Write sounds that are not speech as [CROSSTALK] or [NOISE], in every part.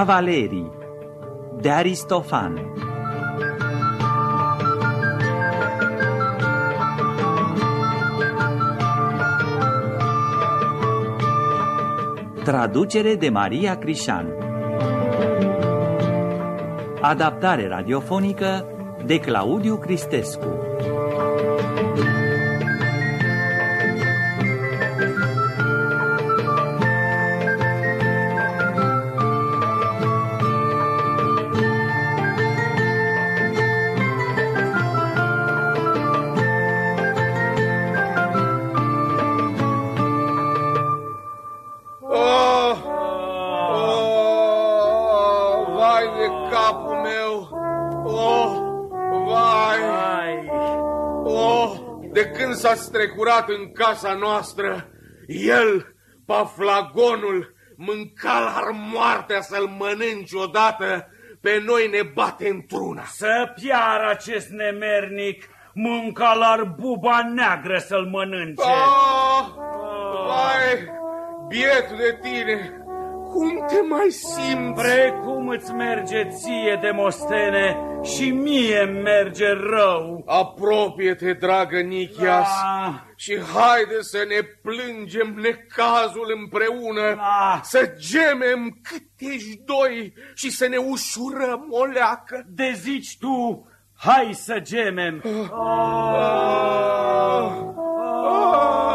Cavalerii de Aristofan. Traducere de Maria Crișan. Adaptare radiofonică de Claudiu Cristescu când s-a strecurat în casa noastră, el, paflagonul, mânca la moartea să-l mănânci odată, pe noi ne bate într-una. să piară acest nemernic, mânca la buba neagră să-l mănânce. Oh, vai, bietul de tine, cum te mai simți? Precum îți merge ție, Demostene, și mie merge rău. Apropie-te, dragă Nichias, Ah. și haide să ne plângem necazul împreună, Ah. să gemem cât ești doi și să ne ușurăm o leacă. De zici tu, hai să gemem. Dar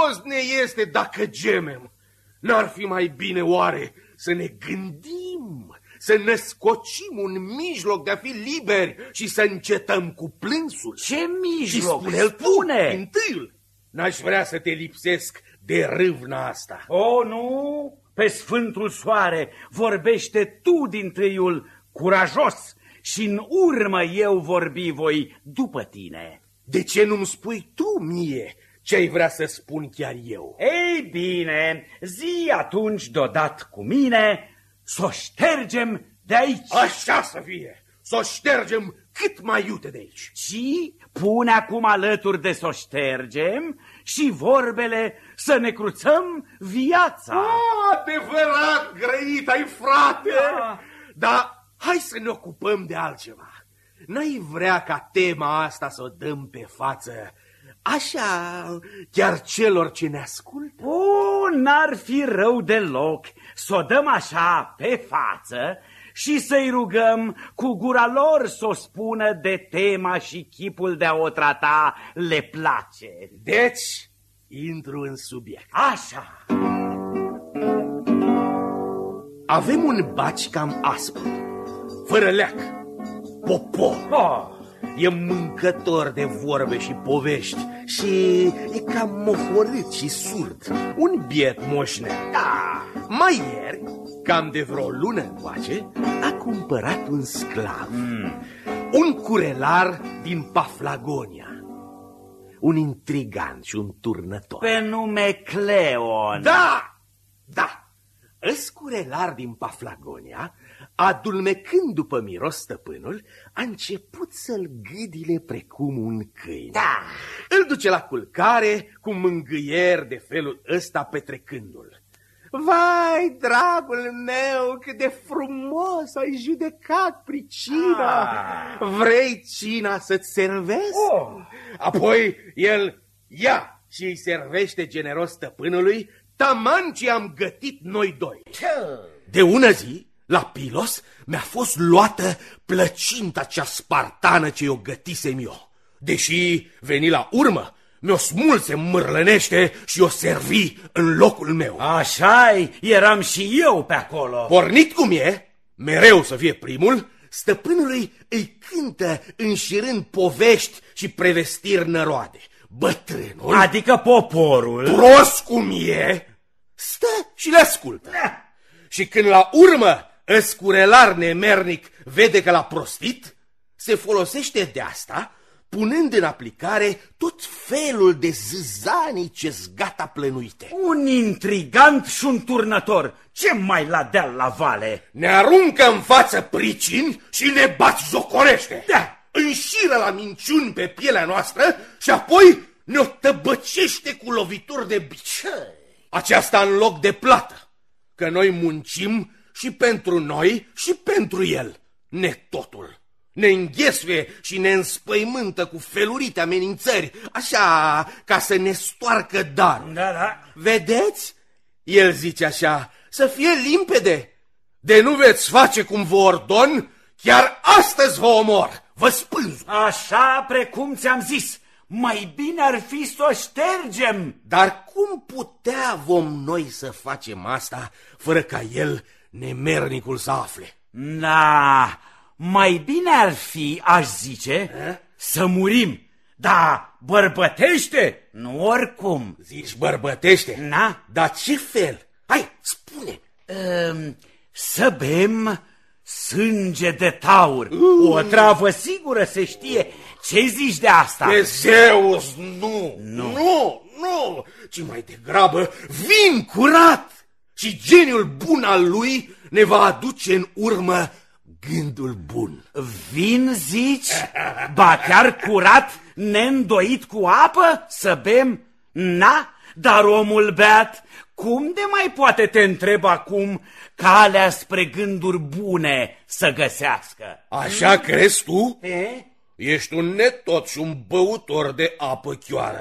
folos ne este dacă gemem? N-ar fi mai bine oare să ne gândim, să ne scocim un mijloc de a fi liberi și să încetăm cu plânsul? Ce Și mijloc? spune-l spune! Întâi, n-aș vrea să te lipsesc de râvna asta. O, nu? Pe Sfântul Soare vorbește tu din tâiul curajos și în urmă eu vorbi voi după tine. De ce nu-mi spui tu mie ce ai vrea să spun chiar eu? Ei bine, zi atunci deodată cu mine să o ștergem de aici. Așa să fie! Să o ștergem cât mai iute de aici. Și pune acum alături de să o ștergem și vorbele să ne cruțăm viața. Ah, adevărat, grăit ai, frate! Da. Dar hai să ne ocupăm de altceva. N-ai vrea ca tema asta să o dăm pe față, așa, chiar celor ce ne ascultă? O, n-ar fi rău deloc să o dăm așa pe față și să-i rugăm cu gura lor să o spună de tema și chipul de a o trata le place. Deci, intru în subiect. Așa. Avem un baci cam aspru, fără leac, popo. Oh, E mâncător de vorbe și povești și e cam mohorât și surd. Un biet moșnea. Da. Mai ieri, cam de vreo lună încoace, a cumpărat un sclav. Mm. Un curelar din Paflagonia. Un intrigant și un turnător. pe nume Cleon. Da! Da! Îscurelar din Paflagonia, adulmecând după miros stăpânul, a început să-l gâdile precum un câine. Da. Îl duce la culcare cu mângâieri de felul ăsta petrecându-l. Vai, dragul meu, cât de frumos ai judecat pricina! Ah. Vrei cina să-ți servesc? Oh. Apoi el ia și îi servește generos stăpânului taman ce am gătit noi doi. De ună zi, la Pilos, mi-a fost luată plăcinta cea spartană ce o gătisem eu. Deși veni la urmă, mi-o smulse mârlănește și o servi în locul meu. așa eram și eu pe acolo. Pornit cum e, mereu să fie primul, stăpânului îi cântă înșirând povești și prevestiri năroade. Bătrânul, Adică poporul. prost cum e, stă și le ascultă. Și când la urmă escurelar nemernic vede că l-a prostit, se folosește de asta punând în aplicare tot felul de zâzanii ce gata plănuite. Un intrigant și un turnător. Ce mai la deal la vale? Ne aruncă în față pricini și ne bați jocorește. Da. Înșiră la minciuni pe pielea noastră și apoi ne-o tăbăcește cu lovituri de bici. Aceasta în loc de plată, că noi muncim și pentru noi și pentru el, ne totul. Ne înghesuie și ne înspăimântă cu felurite amenințări, așa ca să ne stoarcă darul. Da, da. Vedeți? El zice așa, să fie limpede. De nu veți face cum vă ordon, chiar astăzi vă omor, vă spânzu. Așa precum ți-am zis, mai bine ar fi să o ștergem. Dar cum putea vom noi să facem asta fără ca el, nemernicul, să afle? Na, mai bine ar fi, aș zice, A? să murim. Da, bărbătește, nu oricum. Zici bărbătește? Na? Dar ce fel? Hai, spune! Um, să bem sânge de taur. Uh. O travă sigură se știe. Ce zici de asta? De Zeus, nu, nu, nu, nu, ci mai degrabă vin curat și geniul bun al lui ne va aduce în urmă gândul bun. Vin, zici? Ba chiar curat, neîndoit cu apă, să bem? Na, dar omul beat, cum de mai poate te întreb acum calea spre gânduri bune să găsească? Așa crezi tu? E? Ești un netot și un băutor de apă chioară.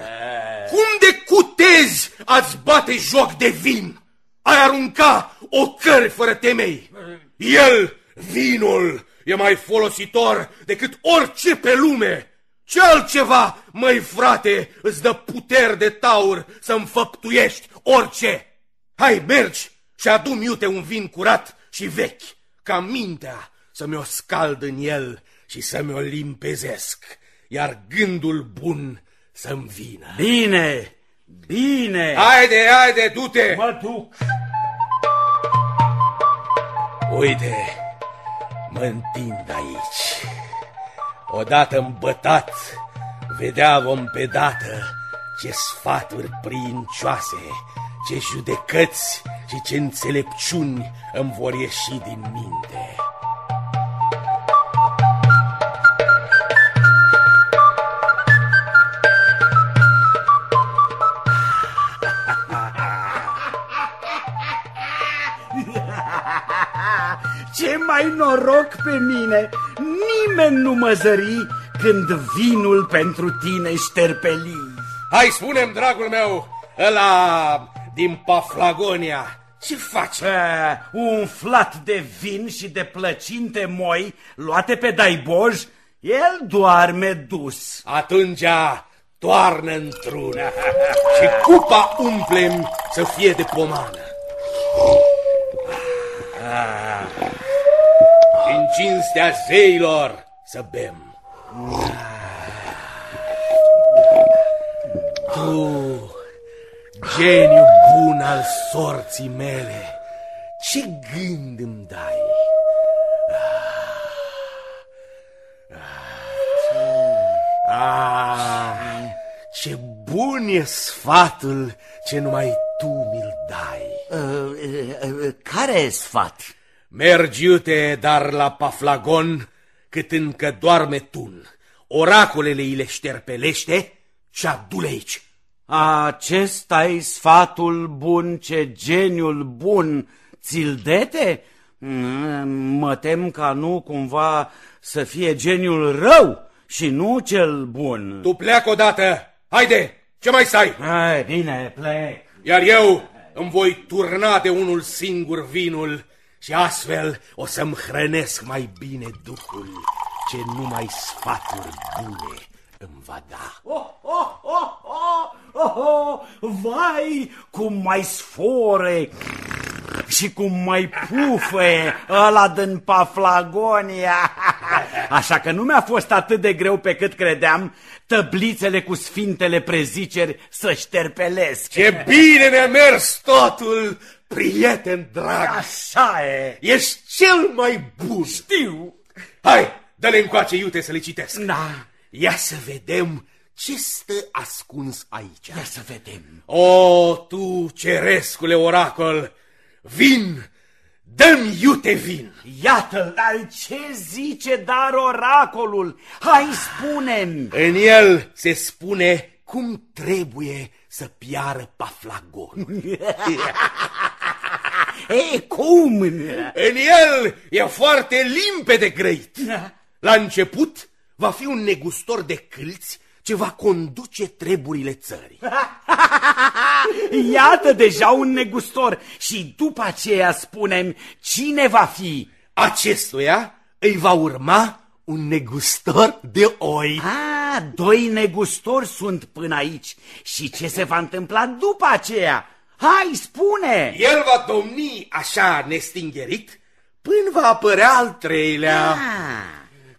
Cum de cutezi ați bate joc de vin? Ai arunca ocări fără temei. El, vinul, e mai folositor decât orice pe lume. Ce altceva, măi frate, îți dă puteri de taur să înfăptuiești orice? Hai, mergi și adu-mi iute un vin curat și vechi, ca mintea să mi-o scald în el și să mi-o limpezesc, iar gândul bun să-mi vină. Bine, bine. Haide, haide, du-te! Mă duc. Uite, mă întind aici. Odată îmbătat, vedea vom pe dată ce sfaturi princioase, ce judecăți și ce înțelepciuni îmi vor ieși din minte. Mai noroc pe mine! Nimeni nu mă zări când vinul pentru tine șterpeli. Hai, spunem, dragul meu, ăla din Paflagonia, ce face? Uh, umflat de vin și de plăcinte moi, luate pe daiboj, el doarme dus. Atunci toarnă într-una [LAUGHS] și cupa umplem să fie de pomană. Și în cinstea zeilor să bem. Tu, geniu bun al sorții mele, ce gând îmi dai? Ah, ce bun e sfatul ce numai tu mi-l dai. Uh, uh, uh, care e sfat? Mergi iute, dar la Paflagon, cât încă doarme tun. Oracolele îi le șterpelește și adu aici. acesta e sfatul bun ce geniul bun ți-l dete? Mm, Mă tem ca nu cumva să fie geniul rău și nu cel bun. Tu pleacă odată. Haide, ce mai stai? Hai, bine, plec. Iar eu îmi voi turna de unul singur vinul și astfel o să-mi hrănesc mai bine duhul ce numai sfaturi bune îmi va da. Oh, oh, oh, oh, oh, oh, vai, cum mai sfore și cum mai pufe ăla din Paflagonia. [LAUGHS] Așa că nu mi-a fost atât de greu pe cât credeam tăblițele cu sfintele preziceri să șterpelesc. Ce bine ne-a mers totul, prieten drag! Așa e. Ești cel mai bun! Știu. Hai, dă-le încoace, iute să le citesc. Da, Ia să vedem ce stă ascuns aici. ia să vedem. O, tu, cerescule oracol, vin, dă-mi iute vin. Iată-l, dar ce zice dar oracolul? Hai, spune-mi. În el se spune cum trebuie să piară paflagon. [LAUGHS] Ei, cum? În el e foarte limpede grăit. La început va fi un negustor de câlți ce va conduce treburile țării. [LAUGHS] Iată deja un negustor și după aceea spunem cine va fi. Acestuia îi va urma un negustor de oi. Ah, doi negustori sunt până aici. Și ce se va întâmpla după aceea? Hai, spune! El va domni așa nestingerit până va apărea al treilea, Ah,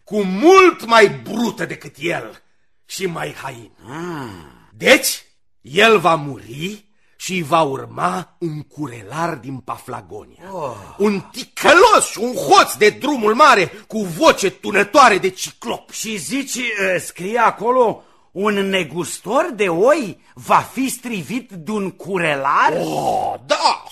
cu mult mai brută decât el și mai hain. ah. Deci, el va muri și va urma un curelar din Paflagonia. Oh. Un ticălos și un hoț de drumul mare cu voce tunătoare de ciclop. Și zici, uh, scrie acolo, un negustor de oi va fi strivit de un curelar? Oh, da,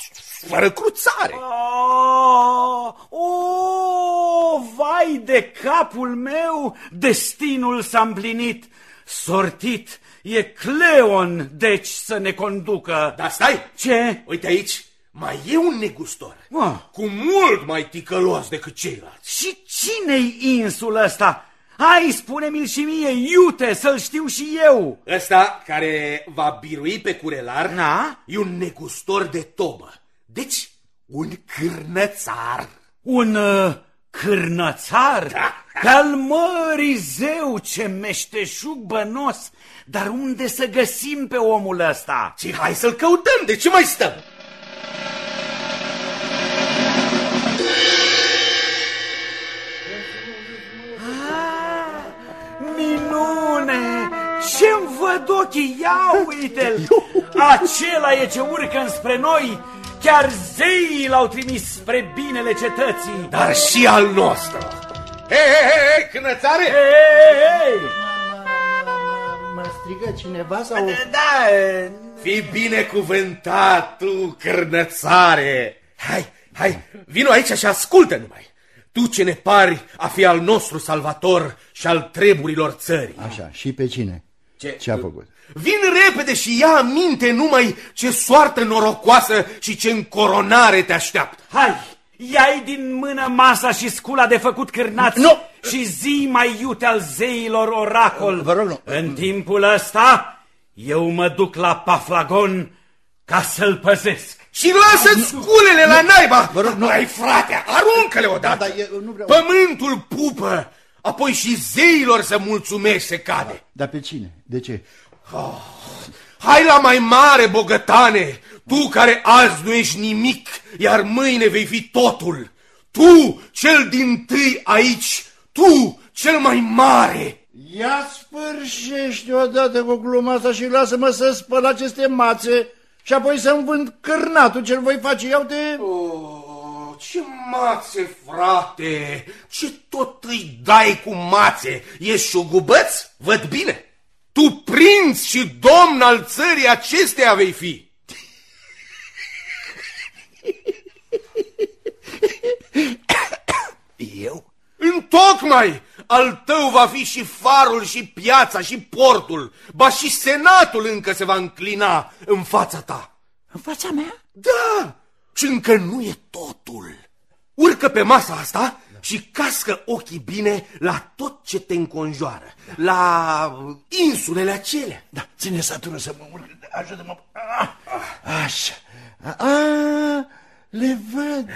fără cruțare. Oh, oh, vai de capul meu, destinul s-a împlinit. Sortit e Cleon, deci să ne conducă. Dar stai, Ce? uite aici, mai e un negustor. Ah. Cu mult mai ticălos decât ceilalți. Și cine-i insul ăsta? Hai, spune-mi-l și mie, iute, să-l știu și eu. Ăsta care va birui pe curelar Da? e un negustor de tobă. Deci, un cârnățar. Un uh, cârnățar? Da. Pe-al mării zeu, ce meșteșug bănos! Dar unde să găsim pe omul ăsta? Și hai să-l căutăm, de ce mai stăm? Văd ochii? Ia uite-l! Acela e ce urcă înspre noi! Chiar zeii l-au trimis spre binele cetății! Dar și al nostru. Hei, hei, hei, hei, cârnățare! Ei, ei, M-a strigat cineva sau... Da, Fii binecuvântat, tu, cârnățare! Hai, hai, vino aici și ascultă numai. Tu ce ne pari a fi al nostru salvator și al treburilor țării. Așa, și pe cine? Ce? Ce a făcut? Vin repede și ia aminte numai ce soartă norocoasă și ce încoronare te așteaptă. Hai, ia-i din mână masa și scula de făcut cârnați Nu! și zi mai iute al zeilor oracol. Vă rog, nu. În timpul ăsta, eu mă duc la Paflagon ca să-l păzesc. Și lasă sculele la naiba! Vă rog, nu. Ai, frate, aruncă-le odată! Da, dar eu nu vreau- Pământul pupă, apoi și zeilor să mulțumești se cade. Dar pe cine? De ce? Hai la mai mare, bogătane, tu care azi nu ești nimic, iar mâine vei fi totul. Tu, cel din tâi aici, tu, cel mai mare. Ia sfârșește odată cu gluma asta și lasă-mă să spăl aceste mațe și apoi să-mi vând cârnatul ce-l voi face. Iau de... Oh, ce mațe, frate! Ce tot îi dai cu mațe? Ești șugubăț? Văd bine! Tu prinț și domn al țării acesteia vei fi! Eu? Întocmai al tău va fi și farul și piața și portul, ba și senatul încă se va înclina în fața ta. În fața mea? Da, și încă nu e totul. Urcă pe masa asta și cască ochii bine la tot ce te înconjoară, la insulele acelea. Da, ține satură să mă urc. Ajută-mă. Ah, Așa. A, a, le văd.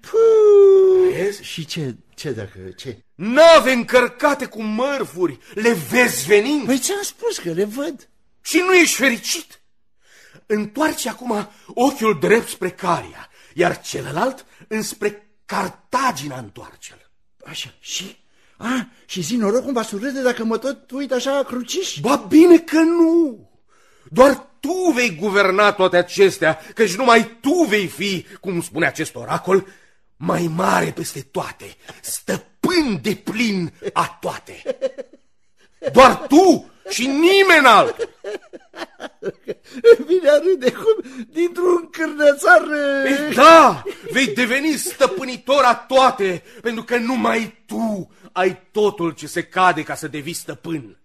Puh. Vezi? Și ce, ce dacă, ce? Nave încărcate cu mărfuri, le vezi venind Păi ți-am spus că le văd. și nu ești fericit. Întoarce acum ochiul drept spre Caria, iar celălalt înspre Cartagina întoarce-l. Așa, și? A, și zi noroc cum va surâde dacă mă tot uit așa cruciș? Ba bine că nu! Doar tu vei guverna toate acestea, căci numai tu vei fi, cum spune acest oracol, mai mare peste toate, stăpân de plin a toate. [LAUGHS] Doar tu și nimeni altul. [LAUGHS] Vine a râde cum dintr-un cârnățar... Ei, da, vei deveni stăpânitor a toate, pentru că numai tu ai totul ce se cade ca să devii stăpân.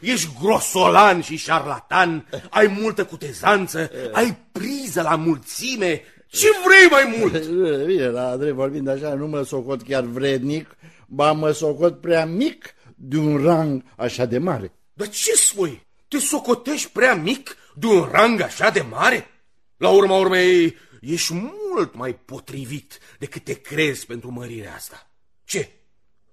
ești grosolan și șarlatan, ai multă cutezanță, ai priză la mulțime. Ce vrei mai mult? [LAUGHS] Bine, la drept vorbind așa, nu mă socot chiar vrednic, ba mă socot prea mic de un rang așa de mare. Dar ce spui? Te socotești prea mic de un rang așa de mare? La urma urmei, ești mult mai potrivit decât te crezi pentru mărirea asta. Ce?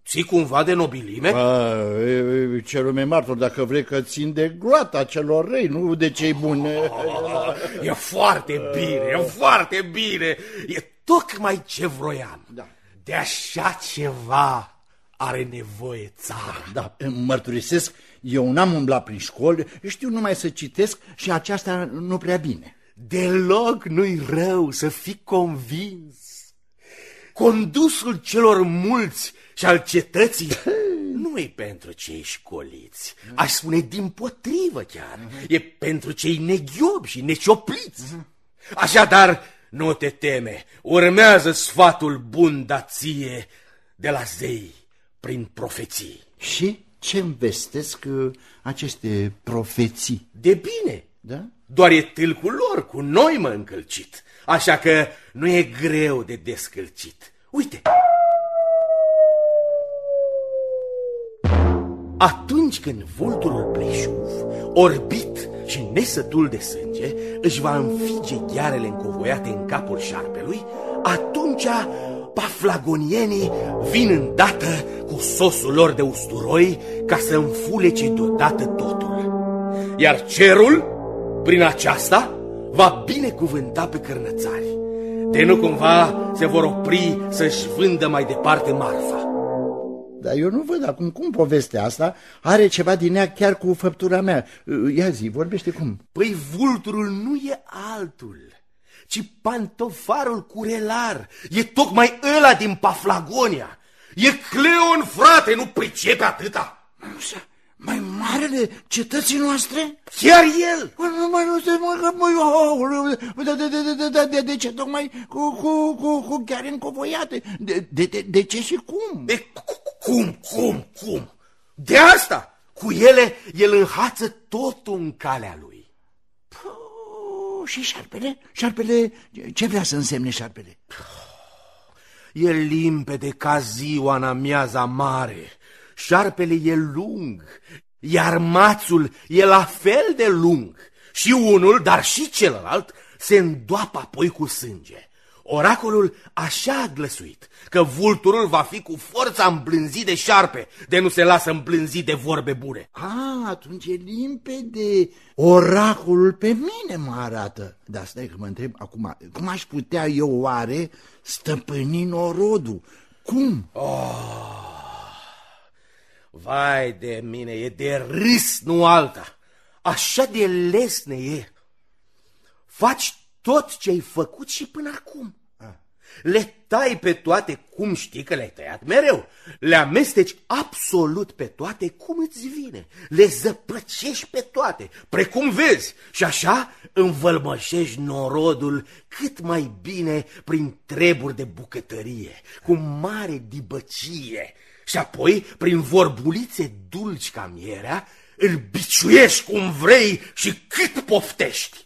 Ții cumva de nobilime? A, e, ce lume martor, dacă vrei că țin de gloata celor răi, nu de cei buni. Oh, [LAUGHS] e foarte bine, e foarte bine. E tocmai ce vroiam. Da. De așa ceva are nevoie țara. Da, mărturisesc, eu n-am umblat prin școli, știu numai să citesc și aceasta nu prea bine. Deloc nu-i rău să fii convins. Condusul celor mulți și al cetății [LAUGHS] nu e pentru cei școliți. Aș spune din potrivă chiar. E pentru cei neghiobi și neciopliți. Așadar, nu te teme, urmează sfatul bun dație de la zei prin profeții. Și ce-mi vestesc uh, aceste profeții? De bine, Da? doar e tâlcul lor, cu noi mă încălcit, așa că nu e greu de descălcit. Uite! Atunci când vulturul pleșuv, orbit și nesătul de sânge, își va înfige ghearele încovoiate în capul șarpelui, atunci paflagonienii vin îndată cu sosul lor de usturoi ca să înfulece deodată totul. Iar cerul, prin aceasta, va binecuvânta pe cărnățari. De nu cumva se vor opri să-și vândă mai departe marfa. Dar eu nu văd acum cum povestea asta are ceva din ea chiar cu făptura mea. Uh, Ia zi, vorbește cum. Păi vulturul nu e altul, ci pantofarul curelar. E tocmai ăla din Paflagonia. E Cleon, frate, nu pricepe atâta. Așa, mai marele cetății noastre? Chiar el. Mă, nu, mă, nu se mă, că, mă, aoleu, de, de, de, de, de, de, de ce tocmai cu, cu, cu, cu chiar încovoiate? De, de, de, de ce și cum? De cum, cum, cum? De asta, cu ele, el înhață totul în calea lui. Puh, și șarpele? Șarpele, ce vrea să însemne șarpele? E limpede ca ziua în amiaza mare. Șarpele e lung, iar mațul e la fel de lung. Și unul, dar și celălalt, se îndoapă apoi cu sânge. Oracolul așa a glăsuit că vulturul va fi cu forța îmblânzit de șarpe, de nu se lasă îmblânzit de vorbe bune. A, atunci e limpede. Oracolul pe mine mă arată. Dar stai că mă întreb acum, cum aș putea eu oare stăpâni norodul? Cum? Vai de mine, e de râs, nu alta. Așa de lesne e. Faci tot ce ai făcut și până acum. Le tai pe toate cum știi că le-ai tăiat mereu. Le amesteci absolut pe toate cum îți vine. Le zăpăcești pe toate, precum vezi. Și așa învălmășești norodul cât mai bine prin treburi de bucătărie, cu mare dibăcie. Și apoi, prin vorbulițe dulci ca mierea, îl biciuiești cum vrei și cât poftești.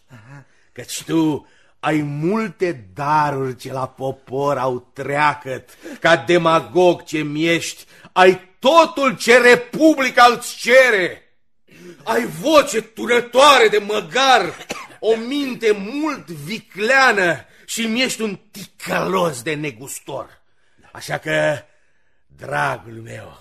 Căci tu ai multe daruri ce la popor au treacăt, ca demagog ce miești, ai totul ce republica îți cere. Ai voce tunătoare de măgar, o minte mult vicleană și mi-ești un ticălos de negustor. Așa că, dragul meu,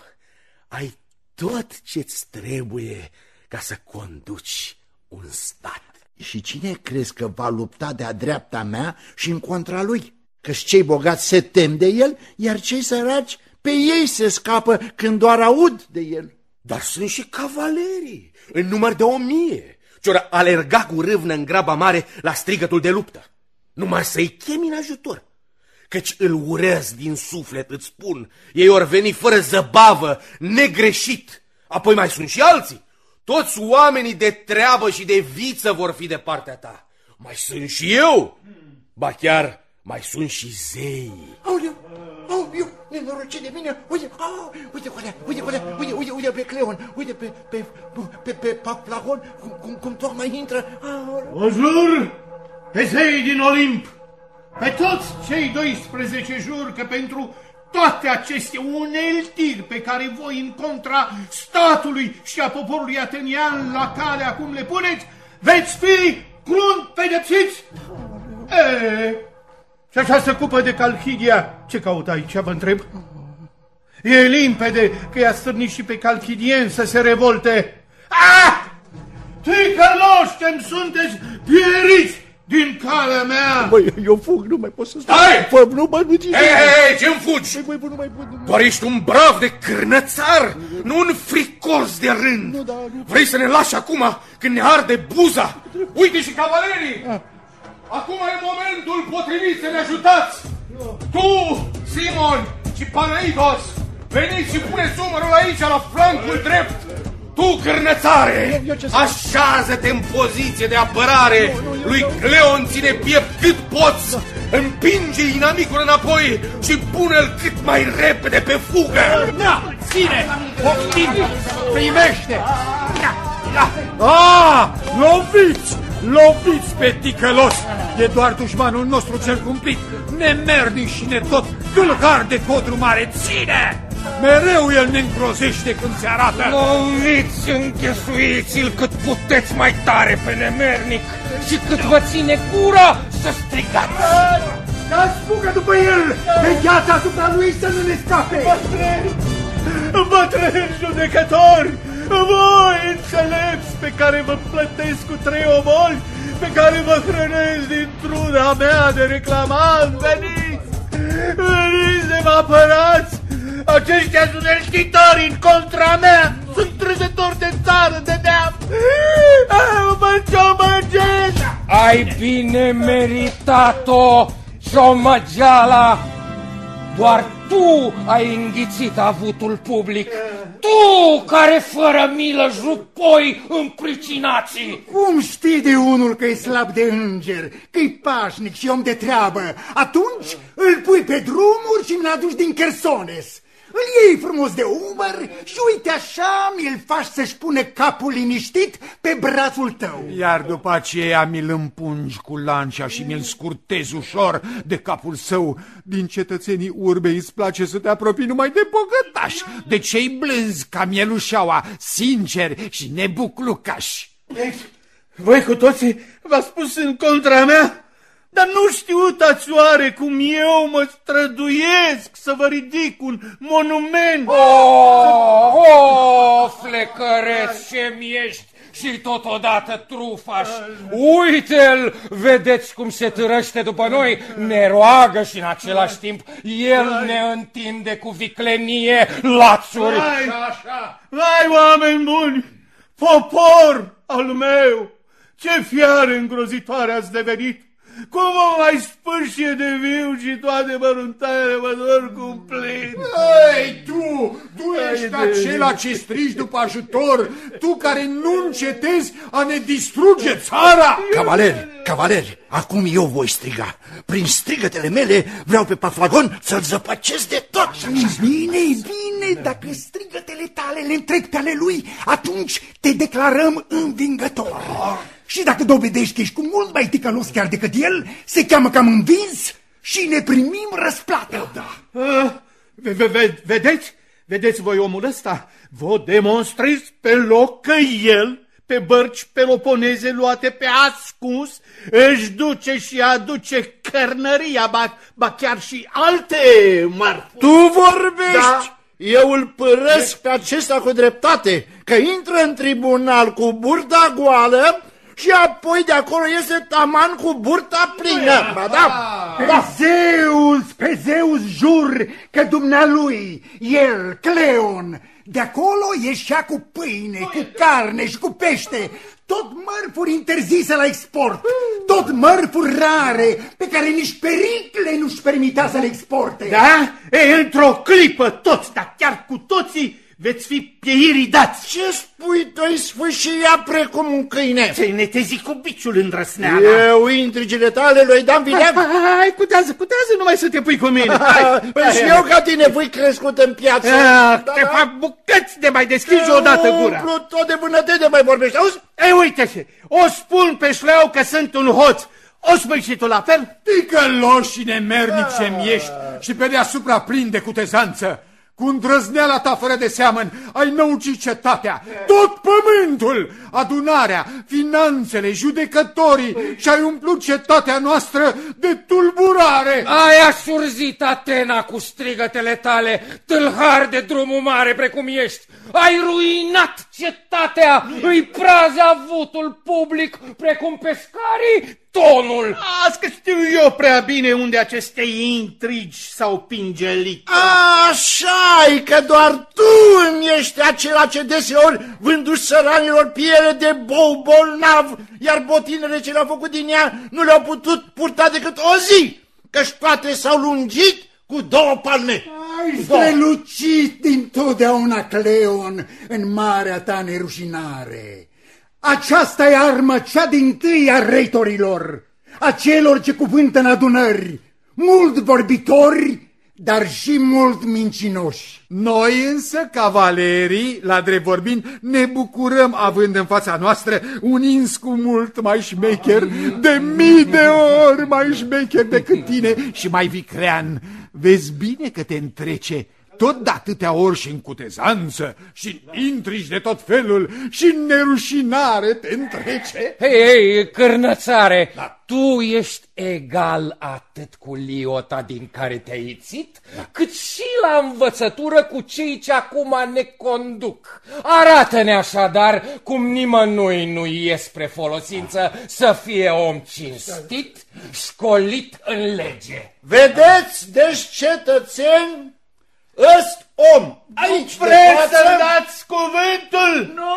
ai tot ce-ți trebuie ca să conduci un stat. Și cine crezi că va lupta de-a dreapta mea și în contra lui? că cei bogați se tem de el, iar cei săraci pe ei se scapă când doar aud de el. Dar sunt și cavalerii, în număr de o mie, ce alerga cu râvnă în graba mare la strigătul de luptă. Numai să-i chemi în ajutor, căci îl urez din suflet, îți spun. Ei ori veni fără zăbavă, negreșit. Apoi mai sunt și alții. Toți oamenii de treabă și de viță vor fi de partea ta. Mai sunt și eu. Ba chiar mai sunt și zei. Aoleu, aoleu, nenorocit de mine, uite, oh, uite cu alea, uite cu alea, uite, uite, uite pe Cleon, uite pe, pe, pe, pe, pe Plagon, cum, cum, cum tocmai intră. Oh. O jur pe zei din Olimp, pe toți cei 12 jur că pentru toate aceste uneltiri pe care voi în contra statului și a poporului atenian la care acum le puneți, veți fi crunt pedepsiți? E, și această cupă de calchidia, ce caută aici, vă întreb? E limpede că i-a stârnit și pe calchidien să se revolte. Ah! Ticăloși sunteți pieriți din calea mea! Băi, eu fug, nu mai pot să stau. Stai! Fă, nu mai nu Hei, hei, hei, ce-mi fugi? Băi, băi, nu mai pot. Nu, Doar ești un brav de cârnățar, nu un fricos de rând. Nu, da, nu. Vrei să ne lași acum când ne arde buza? Uite și cavalerii! Acum e momentul potrivit să ne ajutați! Tu, Simon și Panaidos, veniți și puneți umărul aici, la flancul drept! Tu, cârnățare, Eu- eu ce să- așează-te în poziție de apărare! Lui Cleon ține piept cât poți! Împinge inamicul înapoi și pune-l cât mai repede pe fugă! Da, ține! Poftim! Primește! Ah, loviți! Loviți pe ticălos! E doar dușmanul nostru cel cumplit, nemernic și netot, tâlhar de codru mare, ține! Mereu el ne îngrozește când se arată. Loviți, înghesuiți-l cât puteți mai tare pe nemernic și cât vă ține gura să strigați! Dați fugă după el! Pe gheața asupra lui să nu ne scape! Bătrâni judecători! Voi înțelepți pe care vă plătesc cu trei omori, pe care vă hrănesc din truda mea de reclamant, veniți! Veniți să mă apărați! Aceștia sunt elchitori în contra mea! Sunt trăzători de țară, de neam! Mă ciomăgesc! Ai bine meritat-o, ciomăgeala! Doar tu ai înghițit avutul public. Tu care fără milă jupoi împricinații. Cum știi de unul că e slab de înger, că e pașnic și om de treabă? Atunci îl pui pe drumuri și mi-l aduci din Chersones. Îl iei frumos de umăr și uite așa mi-l faci să-și pune capul liniștit pe brațul tău. Iar după aceea mi-l împungi cu lancia și mi-l scurtezi ușor de capul său. Din cetățenii urbei îți place să te apropii numai de bogătași, de cei blânzi ca mielușaua, sinceri și nebuclucași. Voi cu toții v-ați spus în contra mea? Dar nu știutați oare cum eu mă străduiesc să vă ridic un monument? Oh, oh, flecăreț ce-mi ești și totodată trufaș. Uite-l, vedeți cum se târăște după noi, ne roagă și în același timp el ne întinde cu viclenie lațuri. Vai, vai, oameni buni, popor al meu, ce fiare îngrozitoare ați devenit! Cum vă mai spâșie de viu și toate măruntaiele mă dor cumplit? Ei, tu, tu ești acela ce strigi după ajutor, tu care nu încetezi a ne distruge țara! Cavaleri, cavaleri, acum eu voi striga. Prin strigătele mele vreau pe Paflagon să-l zăpăcesc de tot. Bine, bine, dacă strigătele tale le întreg pe ale lui, atunci te declarăm învingător. Și dacă dovedești că ești cu mult mai ticălos chiar decât el, se cheamă că am învins și ne primim răsplată. Da. Ah, ve- ve- ve- vedeți? Vedeți voi omul ăsta? Vă demonstrez pe loc că el, pe bărci peloponeze luate pe ascuns, își duce și aduce cărnăria, ba, ba chiar și alte mărfuri. Tu vorbești? Da. Eu îl părăsc pe acesta cu dreptate, că intră în tribunal cu burta goală și apoi de acolo iese taman cu burta plină. Ba da, Pe da. Zeus, pe Zeus jur că dumnealui, el, Cleon, de acolo ieșea cu pâine, cu carne și cu pește, tot mărfuri interzise la export, tot mărfuri rare pe care nici Pericle nu-și permitea să le exporte. Da? E, într-o clipă toți, dar chiar cu toții, veți fi pieirii dați. Ce spui, tu sfârși ea precum un câine? Ți-ai netezi cu biciul îndrăsneala. Eu intrigile tale lui dam vileag. Hai, hai, cutează, cutează, numai să te pui cu mine. Hai, Păi hai, și hai. eu ca tine voi crescut în piață. Ah, Da, Te da. fac bucăți de mai deschizi odată gura. Umplu tot de vânătăi mai vorbești, auzi? Ei, uite-se, o spun pe șleau că sunt un hoț. O spui și tu la fel? Ticăloși și nemernic ce ești și pe deasupra plin de cutezanță. Cu îndrăzneala ta fără de seamăn ai năucit cetatea, tot pământul, adunarea, finanțele, judecătorii și ai umplut cetatea noastră de tulburare. Ai asurzit Atena cu strigătele tale, tâlhar de drumul mare precum ești. Ai ruinat cetatea, îi prazi avutul public precum pescarii tonul. Azi că știu eu prea bine unde aceste intrigi s-au pingelit. așa e că doar tu îmi ești acela ce deseori vându săranilor piele de bou bolnav, iar botinele ce le-au făcut din ea nu le-au putut purta decât o zi, căci toate s-au lungit cu două palme. Ai strălucit din totdeauna, Cleon, în marea ta nerușinare. Aceasta e arma cea din tâi a reitorilor, a celor ce cuvântă în adunări, mult vorbitori, dar și mult mincinoși. Noi însă, cavalerii, la drept vorbind, ne bucurăm având în fața noastră un ins cu mult mai șmecher, de mii de ori mai șmecher decât tine și mai vicrean. Vezi bine că te întrece tot de atâtea ori și în cutezanță și în intrigi de tot felul și în nerușinare te întrece. Hei, hei, cârnățare, tu ești egal atât cu liota din care te-ai ițit, cât și la învățătură cu cei ce acum ne conduc. Arată-ne așadar cum nimănui nu e spre folosință să fie om cinstit, școlit în lege. Vedeți, deci cetățeni, ăst om aici de Vreți față, să dați cuvântul? Nu,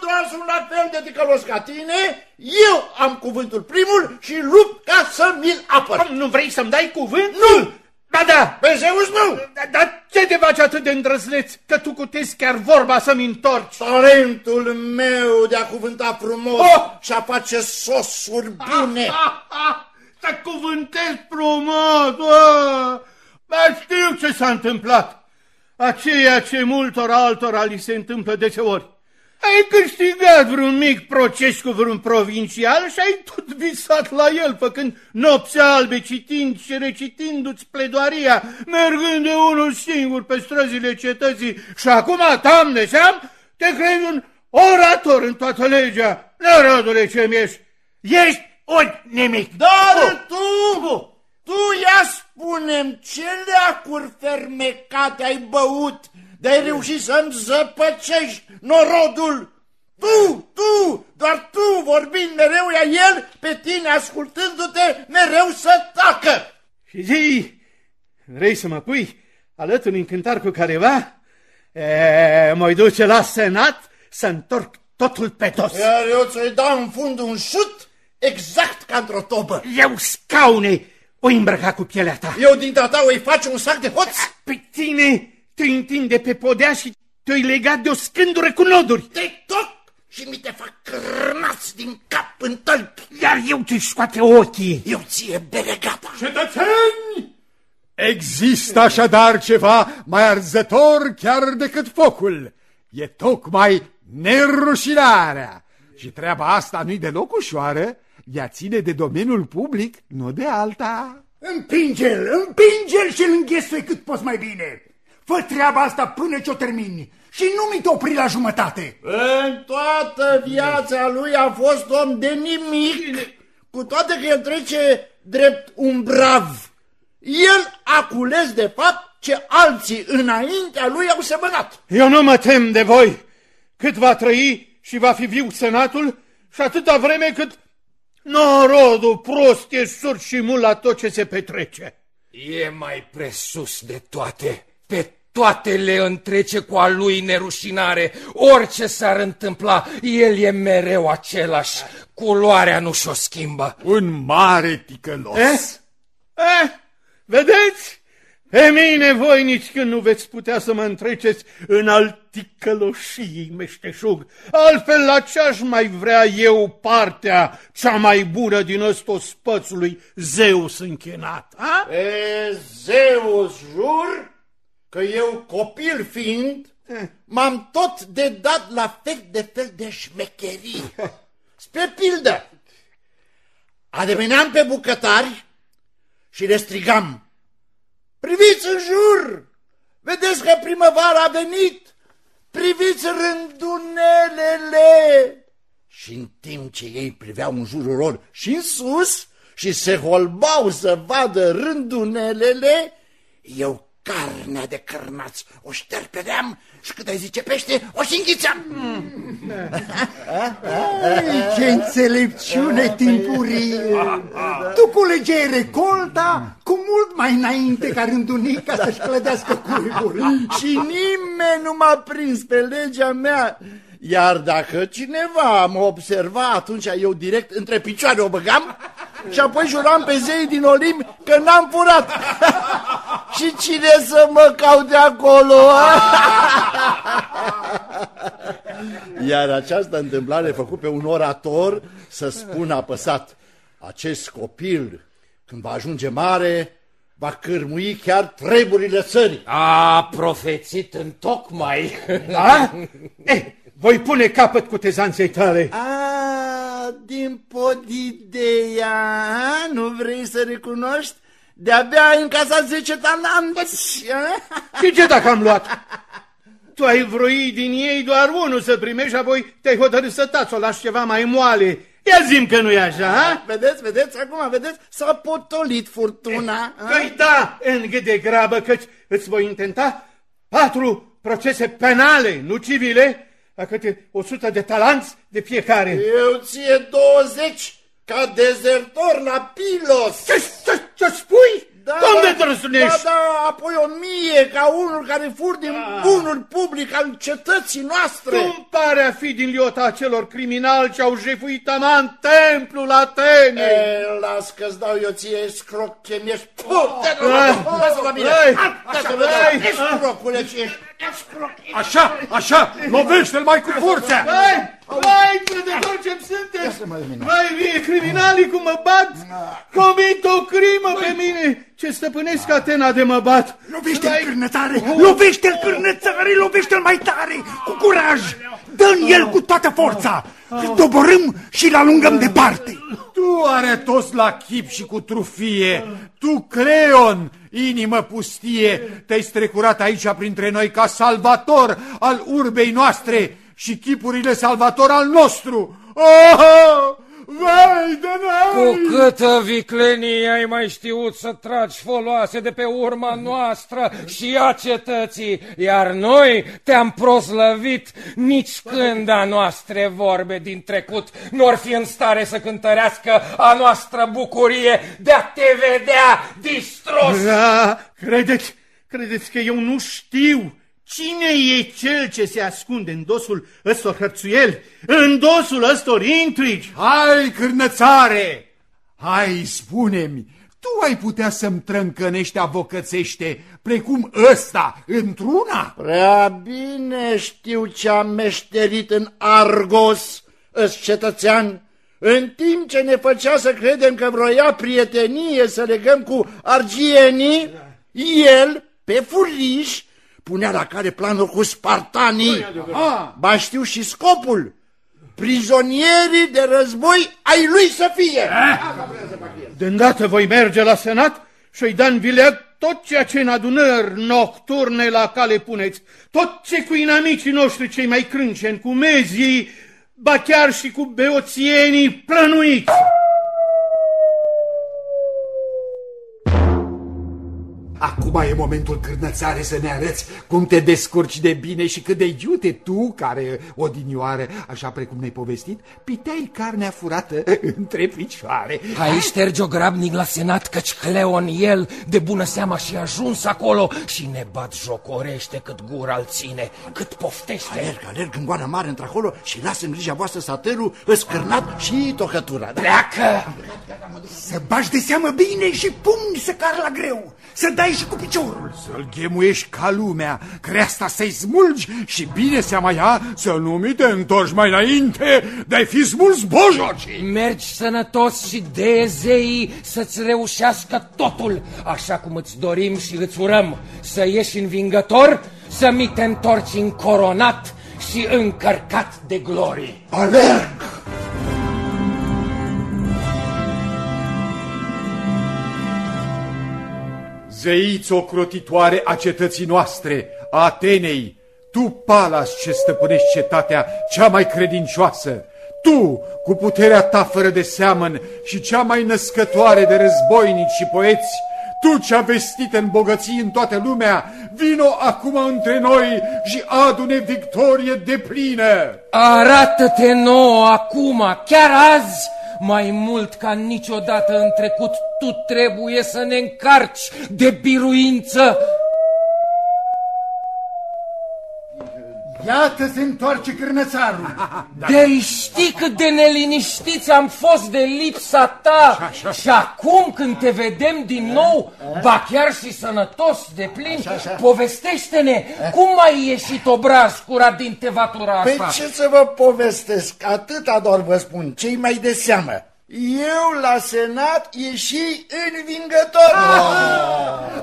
doar sunt la fel de ticălos ca tine, eu am cuvântul primul și lupt ca să mi-l apăr. Nu vrei să-mi dai cuvântul? Nu! Ba da! Pe Zeus nu! Dar da, ce te faci atât de îndrăzneț că tu cutezi chiar vorba să-mi întorci? Talentul meu de a cuvânta frumos Oh! și a face sosuri bune. Ha, ha, să cuvântezi frumos! Oh! Dar știu ce s-a întâmplat. Aceea ce multor altora li se întâmplă deseori. Ai câștigat vreun mic proces cu vreun provincial și ai tot visat la el, făcând nopți albe, citind și recitindu-ți pledoaria, mergând de unul singur pe străzile cetății și acum, tamne seam, te crezi un orator în toată legea. Nerodule ce ești, ești un nimic. Dar tu, tu ia spunem ce leacuri fermecate ai băut de-ai reușit să-mi zăpăcești norodul. Tu, tu, doar tu vorbind mereu ia el, pe tine ascultându-te mereu să tacă. Și zi, vrei să mă pui alături în cântar cu careva? E, mă duce la senat să întorc totul pe dos. Iar eu ți-o dau în fund un șut exact ca într-o tobă. Eu, scaune, o îmbrăca cu pielea ta. Eu din ta îi faci un sac de hoț? Pe tine te întinde pe podea și te-ai legat de o scândură cu noduri. Te toc și mi te fac crânați din cap în tălpi. Iar eu te scoate ochii. Eu ție beregata. Cetățeni! Există așadar ceva mai arzător chiar decât focul. E tocmai nerușinarea. Și treaba asta nu-i deloc ușoară, ea ține de domeniul public, nu de alta. Împinge-l, împinge-l și îl înghesui cât poți mai bine. Fă treaba asta până ce o termini și nu mi te opri la jumătate. În toată viața lui a fost om de nimic, cu toate că el trece drept un brav. El a cules de fapt ce alții înaintea lui au semănat. Eu nu mă tem de voi. Cât va trăi și va fi viu senatul și atâta vreme cât norodul prost e surd și mult la tot ce se petrece. E mai presus de toate. Pe toate le întrece cu a lui nerușinare. Orice s-ar întâmpla, el e mereu același. Culoarea nu și-o schimbă. Un mare ticălos. Eh? Eh? Vedeți? E mine voi nici când nu veți putea să mă întreceți în alticăloșii meșteșug. Altfel la ce aș mai vrea eu partea cea mai bună din ăsta spățului Zeus închinat? A? E, Zeus, jur că eu, copil fiind, m-am tot de dat la fel de fel de șmecherii. Spre pildă, adeveneam pe bucătari și le strigam, Priviți în jur! Vedeți că primăvara a venit! Priviți rândunelele! Și în timp ce ei priveau în jurul lor și în sus și se holbau să vadă rândunelele, eu carnea de cărnați o șterpedeam și cât ai zice pește, o și înghițeam. Ce înțelepciune timpurie! Tu culegeai recolta cu mult mai înainte ca rândunica să-și clădească cuibul. Și nimeni nu m-a prins pe legea mea. Iar dacă cineva mă observa, atunci eu direct între picioare o băgam și apoi juram pe zei din Olimp că n-am furat. [LAUGHS] și cine să mă caute acolo? [LAUGHS] Iar această întâmplare făcut pe un orator să spună apăsat, acest copil, când va ajunge mare, va cârmui chiar treburile țării. A profețit în tocmai. Da? Eh, voi pune capăt cu tezanței tale. A, din podideia, nu vrei să recunoști? De-abia ai încasat 10 talanți. Și ce dacă am luat? Tu ai vroi din ei doar unul să primești și apoi te-ai hotărât să tați, o lași ceva mai moale. Ia zim că nu e așa, ha? Vedeți, vedeți, acum vedeți, s-a potolit furtuna. a? Păi da, în gât de grabă, căci îți voi intenta patru procese penale, nu civile, la câte 100 de talanți de fiecare. Eu ție 20 ca dezertor la Pilos. Ce, ce, ce spui? Da, Unde da, trăsunești? Da, da, apoi o mie ca unul care fur din bunul public al cetății noastre. Tu-mi pare a fi din liota acelor criminali ce au jefuit aman templul Atenei. E, las că-ți dau eu ție scroc ce mi-ești. Puh, te Hai, lasă la mine. hai, Hai, să hai. vedem. Escrocule ce ești. Așa, așa, lovește-l mai cu forța! Hai, hai, prădători ce sunteți! Vai, vie, criminalii cum mă bat! Comit o crimă pe mine! Ce stăpânesc Atena de mă bat! Lovește-l Vai, cârnătare, lovește-l cârnătare, lovește-l mai tare, cu curaj, dă-n el cu toată forța, îl doborâm și îl alungăm departe. Tu arătos la chip și cu trufie, tu, Cleon, inimă pustie, te-ai strecurat aici printre noi ca salvator al urbei noastre și chipurile salvator al nostru. Oh, vai de noi! Cu câtă viclenie ai mai știut să tragi foloase de pe urma noastră și a cetății, iar noi te-am proslăvit nici când a noastre vorbe din trecut nu ar fi în stare să cântărească a noastră bucurie de a te vedea distrus. Da, credeți, credeți că eu nu știu cine e cel ce se ascunde în dosul ăstor hărțuieli, în dosul ăstor intrigi? Hai, cârnățare! Hai, spune-mi, tu ai putea să-mi trâncănești avocățește precum ăsta într-una? Prea bine știu ce am meșterit în Argos, ăs cetățean, în timp ce ne făcea să credem că vroia prietenie să legăm cu argienii, el, pe furiș, punea la care planul cu spartanii. Ba știu și scopul, prizonierii de război ai lui să fie. De îndată voi merge la senat și-i da în vileag tot ceea ce în adunări nocturne la cale puneți, tot ce cu inamicii noștri cei mai crânceni, cu mezii, ba chiar și cu beoțienii plănuiți. Acum e momentul cârnățare să ne arăți cum te descurci de bine și cât de iute tu, care odinioară, așa precum ne-ai povestit, piteai carnea furată [LAUGHS] între picioare. Hai șterge-o grabnic la senat, căci Cleon el de bună seama și ajuns acolo și ne bat jocorește cât gura îl ține, cât poftește. Alerg, alerg în goana mare într-acolo și lasă în grija voastră satărul îscârnat și tocătura. Da? Pleacă! Să bagi de seamă bine și pumni să car la greu, să dai și cu piciorul. Să-l ghemuiești ca lumea, creasta să-i smulgi și bine seama ea să nu mi te întorci mai înainte de-ai fi smuls bojocii. Mergi sănătos și de zeii să-ți reușească totul, așa cum îți dorim și îți urăm, să ieși învingător, să mi te întorci încoronat și încărcat de glorii. Alerg! Zeiți ocrotitoare a cetății noastre, a Atenei, tu, Palas, ce stăpânești cetatea cea mai credincioasă, tu, cu puterea ta fără de seamăn și cea mai născătoare de războinici și poeți, tu cea vestită în bogății în toată lumea, vino acum între noi și adune victorie de plină. Arată-te nouă acum, chiar azi, mai mult ca niciodată în trecut, tu trebuie să ne încarci de biruință Iată se întoarce cârnățarul. [LAUGHS] De știi cât de neliniștiți am fost de lipsa ta și acum când te vedem din nou, ba chiar și sănătos de plin, povestește-ne cum ai ieșit obraz curat din tevatura Pe asta. ce să vă povestesc? Atâta doar vă spun, cei mai de seamă. Eu la Senat ieși învingător.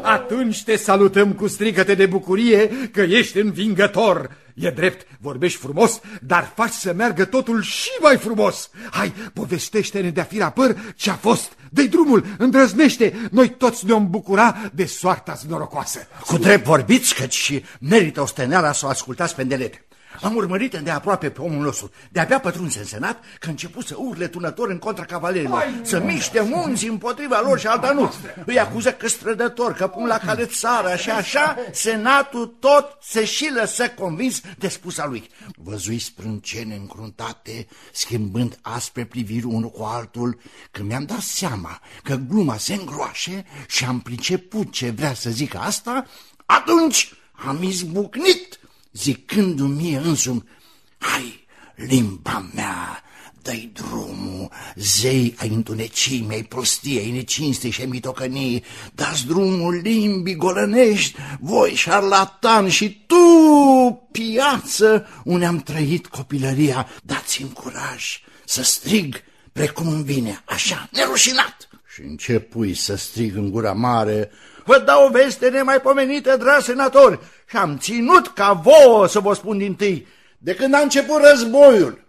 Atunci te salutăm cu strigăte de bucurie că ești învingător. E drept, vorbești frumos, dar faci să meargă totul și mai frumos. Hai, povestește-ne de-a fi păr ce-a fost. dă drumul, îndrăznește, noi toți ne-om bucura de soarta norocoasă. Cu drept vorbiți, căci și merită osteneala să o ascultați pe îndelete. Am urmărit îndeaproape pe omul nostru. De-abia pătrunse în senat că a început să urle tunător în contra cavalerilor, să miște munții împotriva lor și alta nu. Îi acuză că strădător, că pun la cale țara și așa senatul tot se și lăsă convins de spusa lui. Văzui sprâncene încruntate, schimbând aspre priviri unul cu altul, că mi-am dat seama că gluma se îngroașe și am priceput ce vrea să zică asta, atunci am izbucnit zicându-mi mie însumi, hai, limba mea, dă-i drumul, zei ai întunecii, mi-ai prostiei, necinstei și ai mitocănii, dați drumul limbii golănești, voi șarlatan și tu, piață, unde am trăit copilăria, dați-mi curaj să strig precum îmi vine, așa, nerușinat. Și începui să strig în gura mare, Vă dau o veste nemaipomenită, dragi senatori, și am ținut ca vouă să vă spun din tâi, de când a început războiul.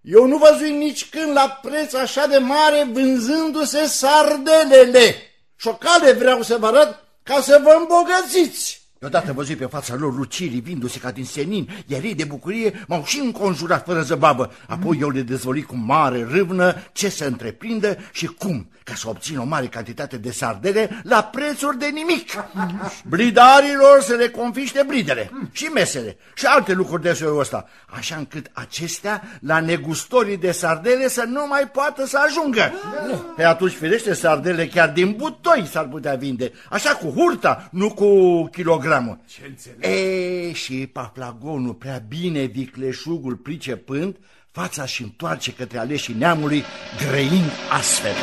Eu nu văzui nici când la preț așa de mare vânzându-se sardelele. Șocale vreau să vă arăt ca să vă îmbogățiți. Deodată văzui pe fața lor lucii livindu-se ca din senin, iar ei de bucurie m-au și înconjurat fără zăbavă. Apoi eu le dezvoli cu mare râvnă ce să întreprindă și cum, ca să obțin o mare cantitate de sardele la prețuri de nimic. Blidarilor să le confiște bridele și mesele și alte lucruri de soiul ăsta, așa încât acestea la negustorii de sardele să nu mai poată să ajungă. Pe atunci, firește, sardele chiar din butoi s-ar putea vinde, așa cu hurta, nu cu kilogramul. E, și paplagonul prea bine vicleșugul pricepând, fața și întoarce către aleșii neamului, grăind astfel.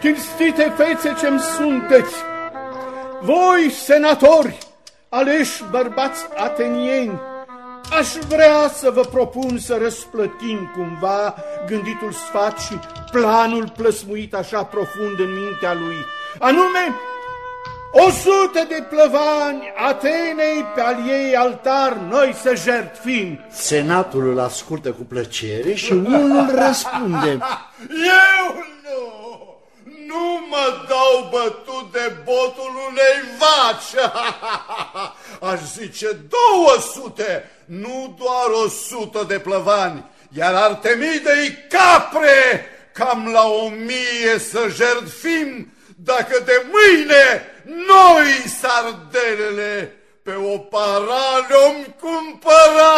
Cinstite fețe ce-mi sunteți, voi, senatori, aleși bărbați atenieni, aș vrea să vă propun să răsplătim cumva gânditul sfat și planul plăsmuit așa profund în mintea lui, anume o sută de plăvani Atenei pe al ei altar noi să jertfim. Senatul îl ascultă cu plăcere și unul răspunde. [LAUGHS] Eu nu! Nu mă dau bătut de botul unei vaci! [LAUGHS] Aș zice 200, nu doar o sută de plăvani, iar Artemidei capre, cam la o mie să jertfim, dacă de mâine noi sardelele pe o para le-om cumpăra.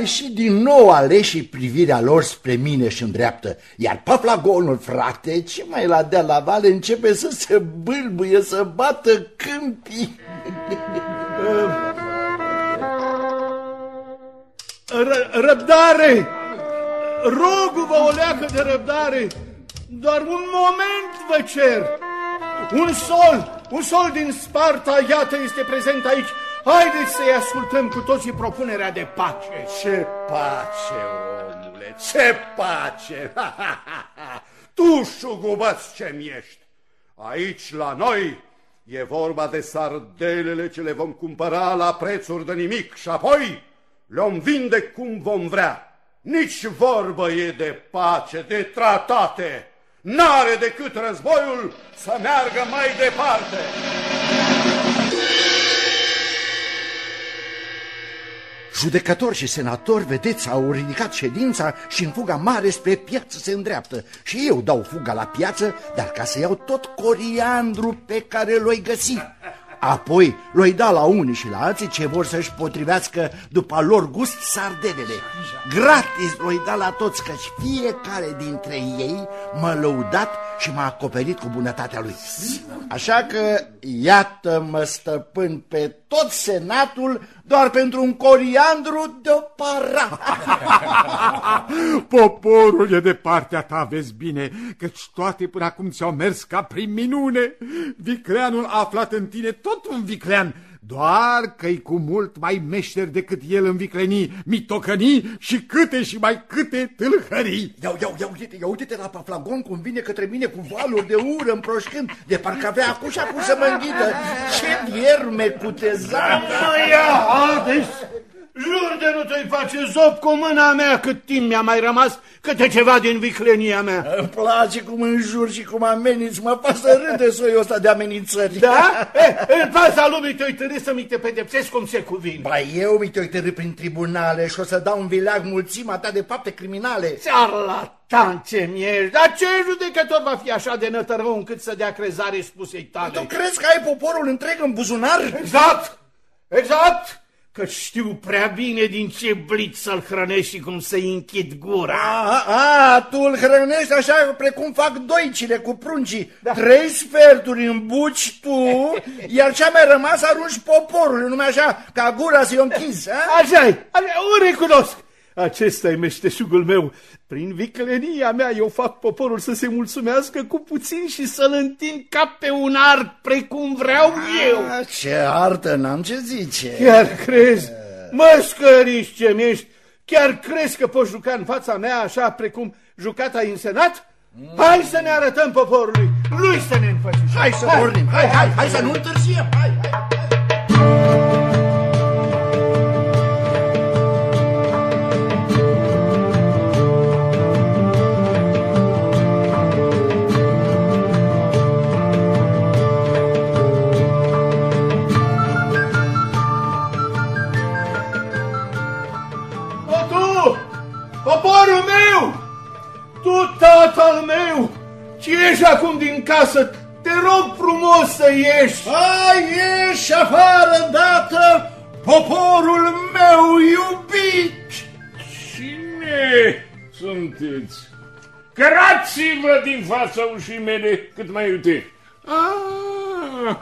E, și din nou aleșii privirea lor spre mine și îndreaptă, iar paplagonul, frate, ce mai la dea la vale, începe să se bâlbuie, să bată câmpii. R- răbdare! rogu-vă o leacă de răbdare, doar un moment vă cer. Un sol, un sol din Sparta, iată, este prezent aici. Haideți să-i ascultăm cu toții propunerea de pace. Ce pace, omule, ce pace! [LAUGHS] tu, șugubăț ce-mi ești! Aici, la noi, e vorba de sardelele ce le vom cumpăra la prețuri de nimic și apoi le-om vinde cum vom vrea. Nici vorbă e de pace, de tratate. N-are decât războiul să meargă mai departe. Judecători și senatori, vedeți, au ridicat ședința și în fuga mare spre piață se îndreaptă. Și eu dau fuga la piață, dar ca să iau tot coriandru pe care l-oi găsi. Apoi l-oi da la unii și la alții ce vor să-și potrivească după lor gust sardelele. Gratis l-oi da la toți, căci fiecare dintre ei m-a lăudat și m-a acoperit cu bunătatea lui. Așa că iată-mă stăpân pe tot senatul doar pentru un coriandru de o para. [LAUGHS] Poporul e de partea ta, vezi bine, căci toate până acum ți-au mers ca prin minune. Vicleanul a aflat în tine tot un viclean, doar că-i cu mult mai meșter decât el în viclenii, mitocănii și câte și mai câte tâlhării. Ia, ia, ia, uite, ia uite-te la Paflagon cum vine către mine cu valuri de ură împroșcând, de parcă avea acum și acum să mă înghită. Ce vierme cutezat! Mă ia, Hades! Jur de nu te-i face zop cu mâna mea cât timp mi-a mai rămas câte ceva din viclenia mea. Îmi place cum înjur și cum ameninți, mă fac să râde soiul ăsta de amenințări. Da? E, în fața lumii te-ai târât să mi te pedepsesc cum se cuvine. Ba, eu mi te-ai târât prin tribunale și o să dau un vileag mulțimea ta de fapte criminale. Charlatan ce mi dar ce judecător va fi așa de nătărău încât să dea crezare spusei tale? Tu crezi că ai poporul întreg în buzunar? Exact! Exact! Că știu prea bine din ce bliț să-l hrănești și cum să-i închid gura. A, a, tu îl hrănești așa precum fac doicile cu pruncii. Da. Trei sferturi buci tu, [LAUGHS] iar ce-a mai rămas arunci poporul, numai așa, ca gura să-i închizi. Așa-i, așa, o recunosc. Acesta e meșteșugul meu. Prin viclenia mea eu fac poporul să se mulțumească cu puțin și să-l întind ca pe un art precum vreau A, eu. Ce artă, n-am ce zice. Chiar crezi? Mă scăriși ce ești. Chiar crezi că poți juca în fața mea așa precum jucat ai în senat? Hai să ne arătăm poporului, lui să ne înfățișăm. Hai să pornim, hai, hai, hai, hai să nu întârziem, hai, hai. Poporul meu! Tu, tatăl meu, ce ieși acum din casă, te rog frumos să ieși. Hai, ieși afară, dată, poporul meu iubit! Cine sunteți? Cărați-vă din fața ușii mele cât mai iute. Ah,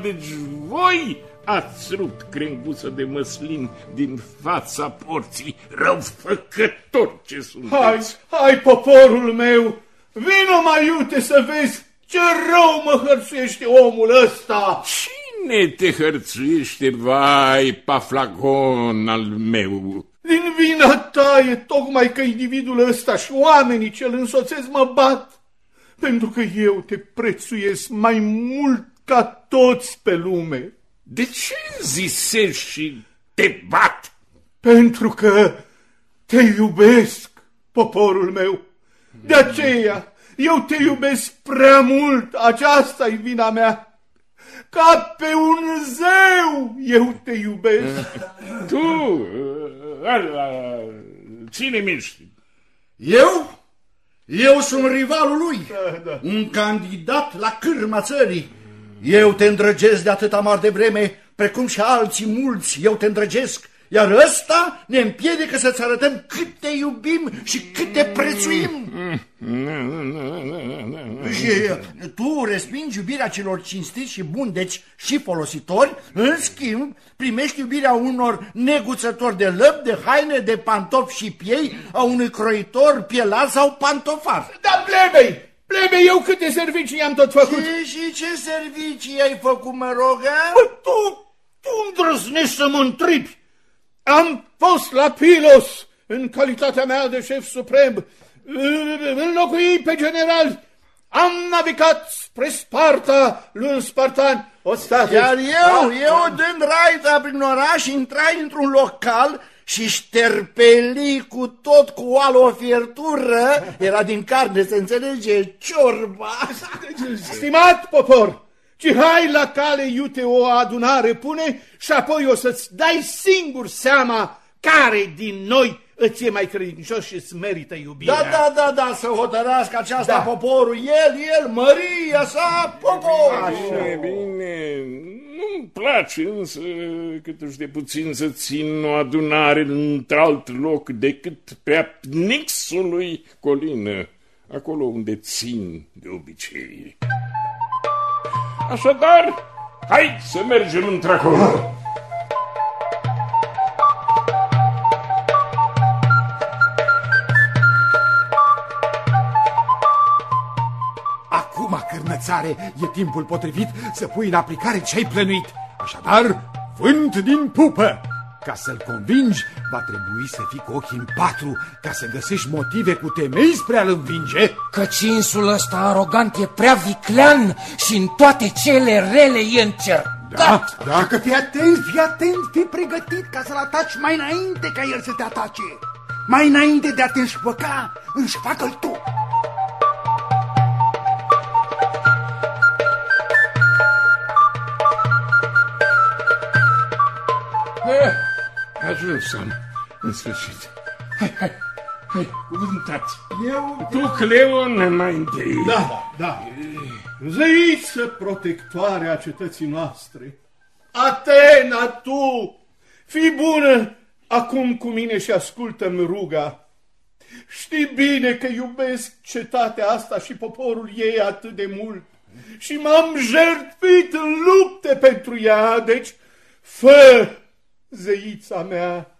[LAUGHS] deci voi ați rupt crenguță de măslin din fața porții, răufăcător ce sunteți. Hai, hai, poporul meu, vino mai iute să vezi ce rău mă hărțuiește omul ăsta. Cine te hărțuiește, vai, paflagon al meu? Din vina ta e tocmai că individul ăsta și oamenii ce îl însoțesc mă bat, pentru că eu te prețuiesc mai mult ca toți pe lume. De ce zisești și te bat? Pentru că te iubesc, poporul meu. De aceea, eu te iubesc prea mult, aceasta e vina mea. Ca pe un zeu, eu te iubesc. [LAUGHS] Tu, ăla, cine miști? Eu? Eu sunt rivalul lui, da, da. un candidat la cârma țării. Eu te îndrăgesc de atâta mare de vreme, precum și alții mulți, eu te îndrăgesc, Iar ăsta ne împiedică să-ți arătăm cât te iubim și cât te prețuim. Și tu respingi iubirea celor cinstiți și buni, deci și folositori, în schimb primești iubirea unor neguțători de lăp, de haine, de pantofi și piei, a unui croitor, pielat sau pantofar. Da, plebei! Plebe, eu câte servicii am tot făcut? Ce, și ce servicii ai făcut, mă rog, Bă, tu, tu îndrăznești să mă întrebi. Am fost la Pilos în calitatea mea de șef suprem, înlocui pe general, am navigat spre Sparta, luând Spartan, o state. Iar eu, eu dând raita prin oraș, intrai într-un local și șterpeli cu tot cu oală o fiertură, era din carne, se înțelege, ciorba. Stimat popor, ci hai la cale iute o adunare pune și apoi o să-ți dai singur seama care din noi îți e mai credincios și îți merită iubirea. Da, da, da, da, să hotărască aceasta da. poporul, el, el, Maria sa, poporul. Așa, bine, nu-mi place însă cât de puțin să țin o adunare într-alt loc decât pe apnixului colină, acolo unde țin de obicei. Așadar, hai să mergem într-acolo. Acum, cârnățare, e timpul potrivit să pui în aplicare ce-ai plănuit. Așadar, vânt din pupă! Ca să-l convingi, va trebui să fii cu ochii în patru ca să găsești motive cu temei spre a-l învinge. Căci insul ăsta arogant e prea viclean și în toate cele rele e încercat. Da, da. Că fii atent, fii atent, fii pregătit ca să-l ataci mai înainte ca el să te atace. Mai înainte de a te înșpăca, înșpacă-l tu. Ajuns am, în sfârșit. Hai, hai, hai, cuvântați. Eu... Tu, Cleon, mai întâi. Da, da. Zeiță protectoare a cetății noastre. Atena, tu, fii bună acum cu mine și ascultă-mi ruga. Știi bine că iubesc cetatea asta și poporul ei atât de mult și m-am jertfit în lupte pentru ea, deci fă, zeița mea,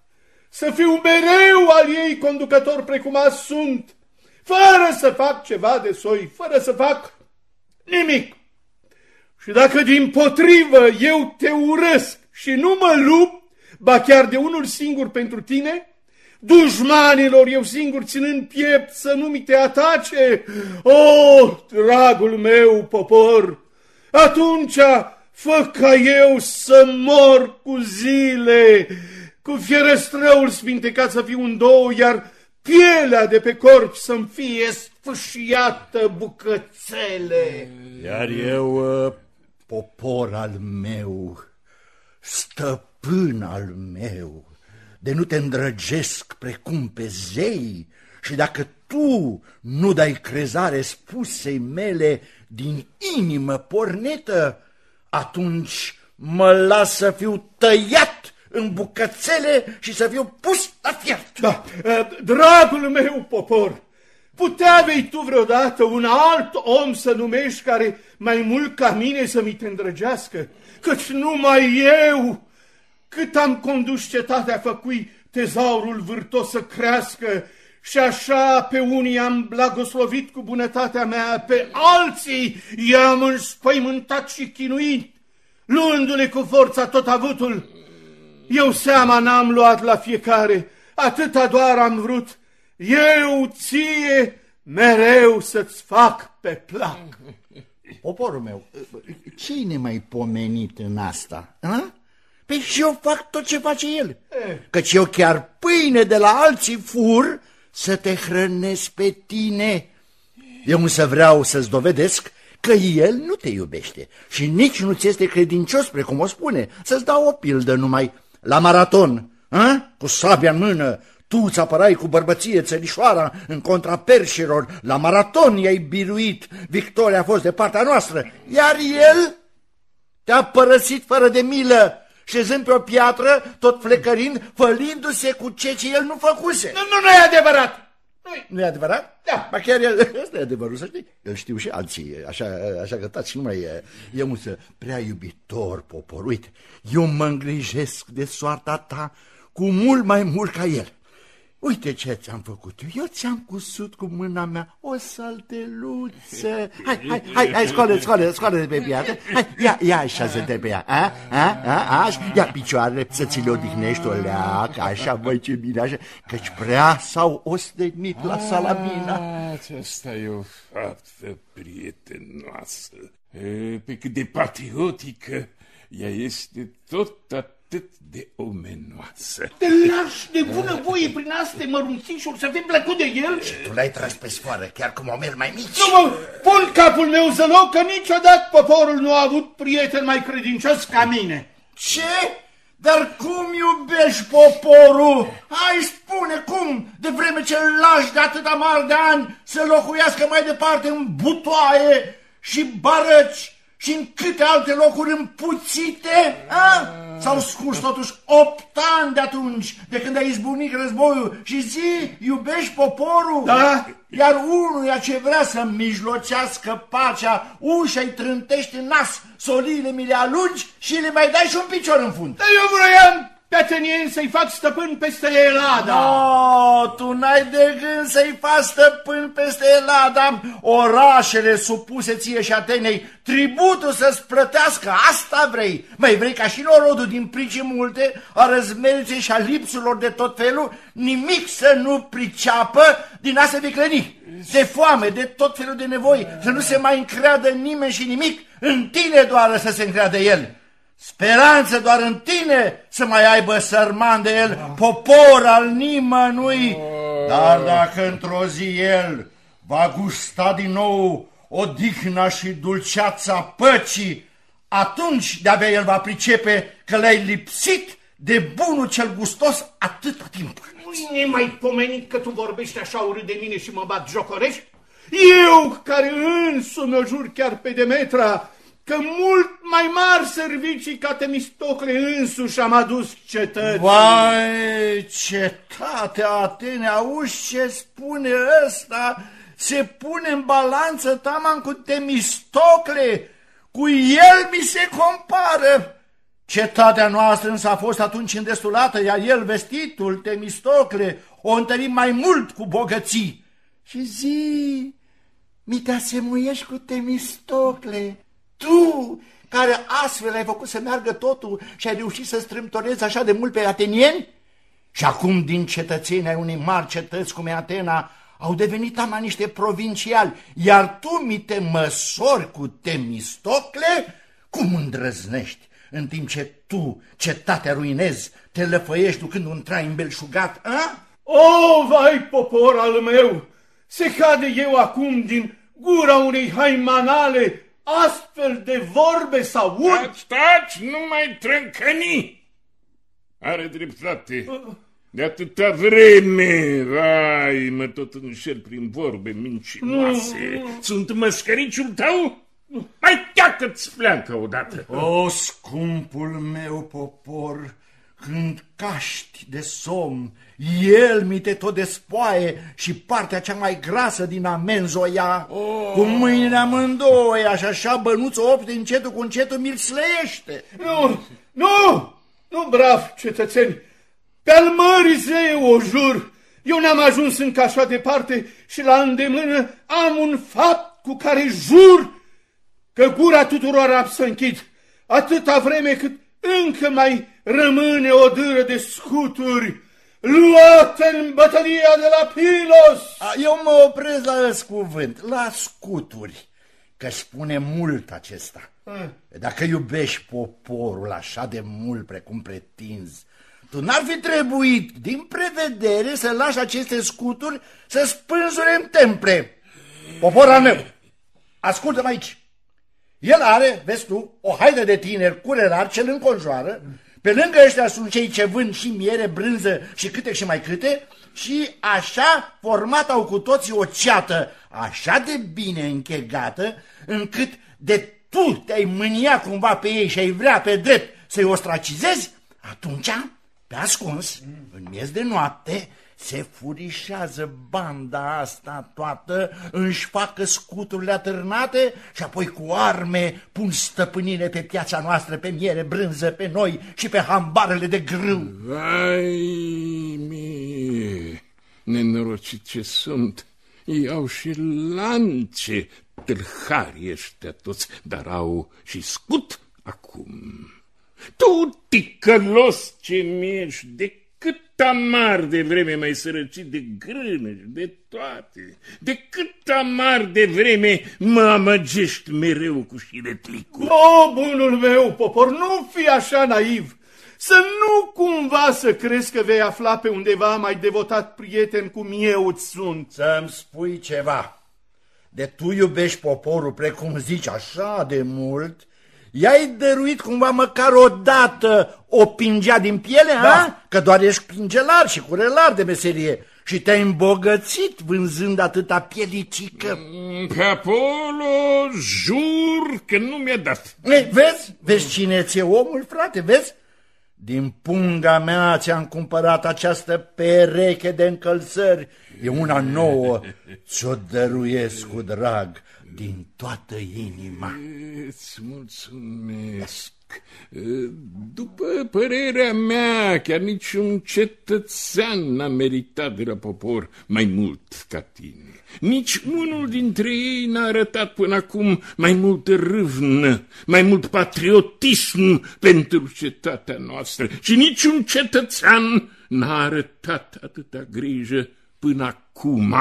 să fiu mereu al ei conducător precum azi sunt, fără să fac ceva de soi, fără să fac nimic. Și dacă din potrivă eu te urăsc și nu mă lupt, ba chiar de unul singur pentru tine, dușmanilor eu singur ținând piept să nu mi te atace, o, oh, dragul meu popor, atunci fă ca eu să mor cu zile, cu fierăstrăul sfintecat să fiu în două, iar pielea de pe corp să-mi fie sfâșiată bucățele. Iar eu, uh, popor al meu, stăpân al meu, de nu te îndrăgesc precum pe zei și dacă tu nu dai crezare spusei mele din inimă pornetă, atunci mă las să fiu tăiat în bucățele și să fiu pus la fiert. Da, dragul meu popor, putea vei tu vreodată un alt om să numești care mai mult ca mine să mi te îndrăgească, căci numai eu, cât am condus cetatea făcui tezaurul vârtos să crească și așa pe unii am blagoslovit cu bunătatea mea, pe alții i-am înspăimântat și chinuit, luându-le cu forța tot avutul. Eu seama n-am luat la fiecare, atâta doar am vrut, eu ție mereu să-ți fac pe plac. Poporul meu, cine mai pomenit în asta? A? Păi și eu fac tot ce face el. Căci eu chiar pâine de la alții fur să te hrănesc pe tine. Eu însă vreau să-ți dovedesc că el nu te iubește și nici nu ți este credincios, precum o spune. Să-ți dau o pildă numai la maraton, a? cu sabia în mână, tu îți apărai cu bărbăție țărișoara în contra perșilor, la maraton i-ai biruit, victoria a fost de partea noastră, iar el te-a părăsit fără de milă șezând pe o piatră, tot flecărind, fălindu-se cu ce ce el nu făcuse. Nu, nu, nu e adevărat! Nu e adevărat? Da. Ba chiar el, [LAUGHS] ăsta e adevărul, să știi. Eu știu și alții, așa, așa că tați, nu mai e. E musă prea iubitor popor. Uite, eu mă îngrijesc de soarta ta cu mult mai mult ca el. Uite ce ți-am făcut eu. Eu ți-am cusut cu mâna mea o salteluță. Hai, hai, hai, hai, scoală, scoală, scoală de pe piatră. Hai, ia, ia așează-te pe ea. A, a, a, așa. Ia picioarele să ți le odihnești o leacă, așa, băi, ce bine, așa. Căci prea s-au ostenit la salamina. Aceasta e o faptă prietenoasă. E, Pe cât de patriotică, ea este tot atât de omenoasă. Te lași de bunăvoie prin astea mărunțișuri să fii plăcut de el? Tu l-ai tras pe sfoară, chiar cu momeri mai mici. Nu mă pun capul meu să loc că niciodată poporul nu a avut prieten mai credincios ca mine. Ce? Dar cum iubești poporul? Hai spune cum, de vreme ce îl lași de atâta mari de ani să locuiască mai departe în butoaie și barăci și în câte alte locuri împuțite? A? S-au scurs totuși opt ani de atunci, de când a izbunit războiul și zi, iubești poporul? Da. Iar unuia ce vrea să mijlocească pacea, ușa îi trântește în nas, solile mi le alungi și le mai dai și un picior în fund. Dar eu vroiam pe atenieni să-i fac stăpân peste Elada. No, tu n-ai de gând să-i faci stăpân peste Elada, orașele supuse ție și Atenei, tributul să-ți plătească, asta vrei. Mai vrei ca și norodul din pricii multe, a răzmeriței și a lipsurilor de tot felul, nimic să nu priceapă din a se vicleni. De foame, de tot felul de nevoi, să nu se mai încreadă nimeni și nimic, în tine doar să se încreadă el. Speranță doar în tine să mai aibă sărman de el, popor al nimănui. Dar dacă într-o zi el va gusta din nou odihna și dulceața păcii, atunci de-abia el va pricepe că l-ai lipsit de bunul cel gustos atâta timp. Nu e mai pomenit că tu vorbești așa urât de mine și mă bat jocorești? Eu, care însumi o jur chiar pe Demetra, că mult mai mari servicii ca Temistocle însuși am adus cetății. Vai, cetate Atene, auzi ce spune ăsta? Se pune în balanță taman cu Temistocle, cu el mi se compară. Cetatea noastră însă a fost atunci îndestulată, iar el, vestitul, Temistocle, o întărim mai mult cu bogății. Și zi, mi te asemuiești cu Temistocle, tu, care astfel ai făcut să meargă totul și ai reușit să strâmtorezi așa de mult pe atenieni? Și acum din cetățenii ai unei mari cetăți cum e Atena au devenit ama niște provinciali, iar tu mi te măsori cu Temistocle? Cum îndrăznești? În timp ce tu, cetatea ruinezi, te lăfăiești ducând un trai îmbelșugat, a? O, vai, popor al meu! Se cade eu acum din gura unei haimanale astfel de vorbe sau urci? Taci, taci, nu mai trâncăni! Are dreptate. De atâta vreme, vai, mă tot înșel prin vorbe mincinoase. Sunt măscăriciul tău? Mai teacă-ți pleacă odată. O, scumpul meu popor, când caști de somn, el mi te tot despoaie și partea cea mai grasă din amenzo ia. Oh. Cu mâinile amândouă și așa bănuță opt încetul cu încetul mi-l slăiește. Nu, nu, nu, brav, cetățeni, pe-al mării zeu o jur, eu n-am ajuns încă așa departe și la îndemână am un fapt cu care jur că gura tuturor am să închid, atâta vreme cât încă mai rămâne o dâră de scuturi luate în bătălia de la Pilos. A, eu mă opresc la ăs cuvânt, la scuturi, că spune mult acesta. A. Dacă iubești poporul așa de mult precum pretinzi, tu n-ar fi trebuit, din prevedere, să lași aceste scuturi să spânzure în temple. Popor al meu, ascultă-mă aici. El are, vezi tu, o haidă de tineri curelar ce îl înconjoară, pe lângă ăștia sunt cei ce vând și miere, brânză și câte și mai câte, și așa format au cu toții o ceată așa de bine închegată, încât de tu te-ai mânia cumva pe ei și ai vrea pe drept să-i ostracizezi, atunci, pe ascuns, în miez de noapte, se furișează banda asta toată, își facă scuturile atârnate și apoi cu arme pun stăpânire pe piața noastră, pe miere, brânză, pe noi și pe hambarele de grâu. Vai mie, nenorocit ce sunt, ei au și lance, tâlhari ăștia toți, dar au și scut acum. Tu, ticălos ce mi-ești, de cât amar de vreme mai sărăcit de grâne de toate, de cât amar de vreme mă amăgești mereu cu șiretlicul. O, bunul meu, popor, nu fi așa naiv! Să nu cumva să crezi că vei afla pe undeva mai devotat prieten cum eu îți sunt. Să-mi spui ceva. De tu iubești poporul precum zici așa de mult, i-ai dăruit cumva măcar o dată o pingea din piele, da. ha? Că doar ești pingelar și curelar de meserie și te-ai îmbogățit vânzând atâta pielicică. Pe Apollo, jur că nu mi-a dat. Ei, vezi? Vezi cine ți-e omul, frate, vezi? Din punga mea ți-am cumpărat această pereche de încălțări. E una nouă, ți-o dăruiesc cu drag din toată inima. Îți mulțumesc. După părerea mea, chiar niciun cetățean n-a meritat de la popor mai mult ca tine. Nici unul dintre ei n-a arătat până acum mai multă râvnă, mai mult patriotism pentru cetatea noastră și niciun cetățean n-a arătat atâta grijă până acum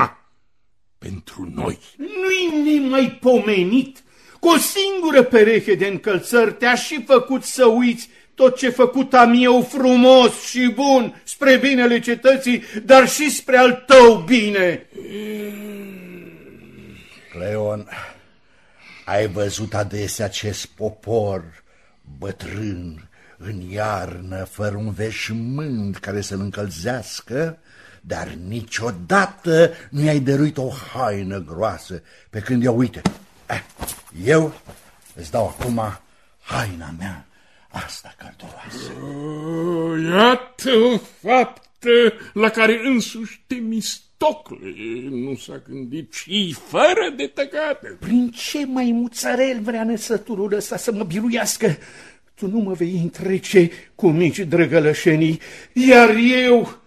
pentru noi. Nu-i nemaipomenit. Cu o singură pereche de încălțări te-aș și făcut să uiți tot ce făcut am eu frumos și bun spre binele cetății, dar și spre al tău bine. Cleon, ai văzut adesea acest popor bătrân în iarnă, fără un veșmânt care să-l încălzească, dar niciodată nu i-ai dăruit o haină groasă, pe când eu, uite, eh, eu îți dau acum haina mea, asta călduroasă. Oh, iată o faptă la care însuși Temistocle nu s-a gândit și fără de tăgată. Prin ce mai muțărel vrea năsăturul ăsta să mă biruiască? Tu nu mă vei întrece cu mici drăgălășenii, iar eu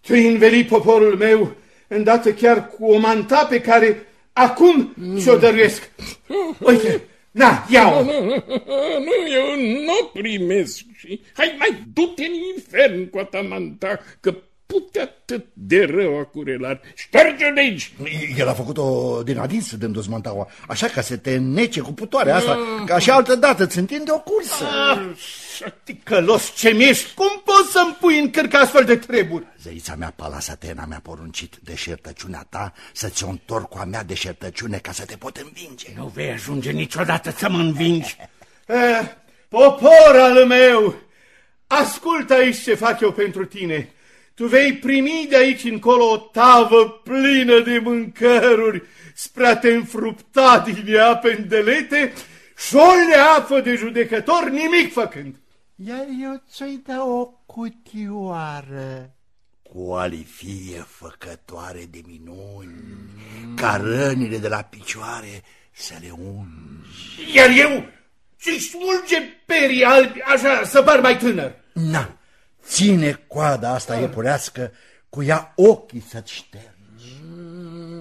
tu înveli poporul meu, îndată chiar cu o manta pe care acum ți-o dăruiesc. Uite, na, ia-o. Nu, nu, nu, eu nu primesc. Și hai, mai du-te în infern cu ta manta, că putea atât de rău a curelar. Șterge-o de aici! El a făcut-o din adins dându-ți mantaua, așa ca să te nece cu putoarea asta, ca și altă dată ți întinde o cursă. Ah, șticălos ce mi-ești, cum poți să-mi pui în cărc astfel de treburi? Zeița mea, Palas Atena, mi-a poruncit deșertăciunea ta să-ți o întorc cu a mea deșertăciune ca să te pot învinge. Nu vei ajunge niciodată să mă învingi. [LAUGHS] Eh, popor al meu, ascultă aici ce fac eu pentru tine. Tu vei primi de aici încolo o tavă plină de mâncăruri spre a te înfrupta din ea pendelete și o leafă de judecător nimic făcând. Iar eu ți-o dau o cutioară cu alifie făcătoare de minuni, mm. ca rănile de la picioare să le ungi. Iar eu ți smulge perii albi așa să par mai tânăr. Na, ține coada asta iepurească, cu ea ochii să-ți ștergi.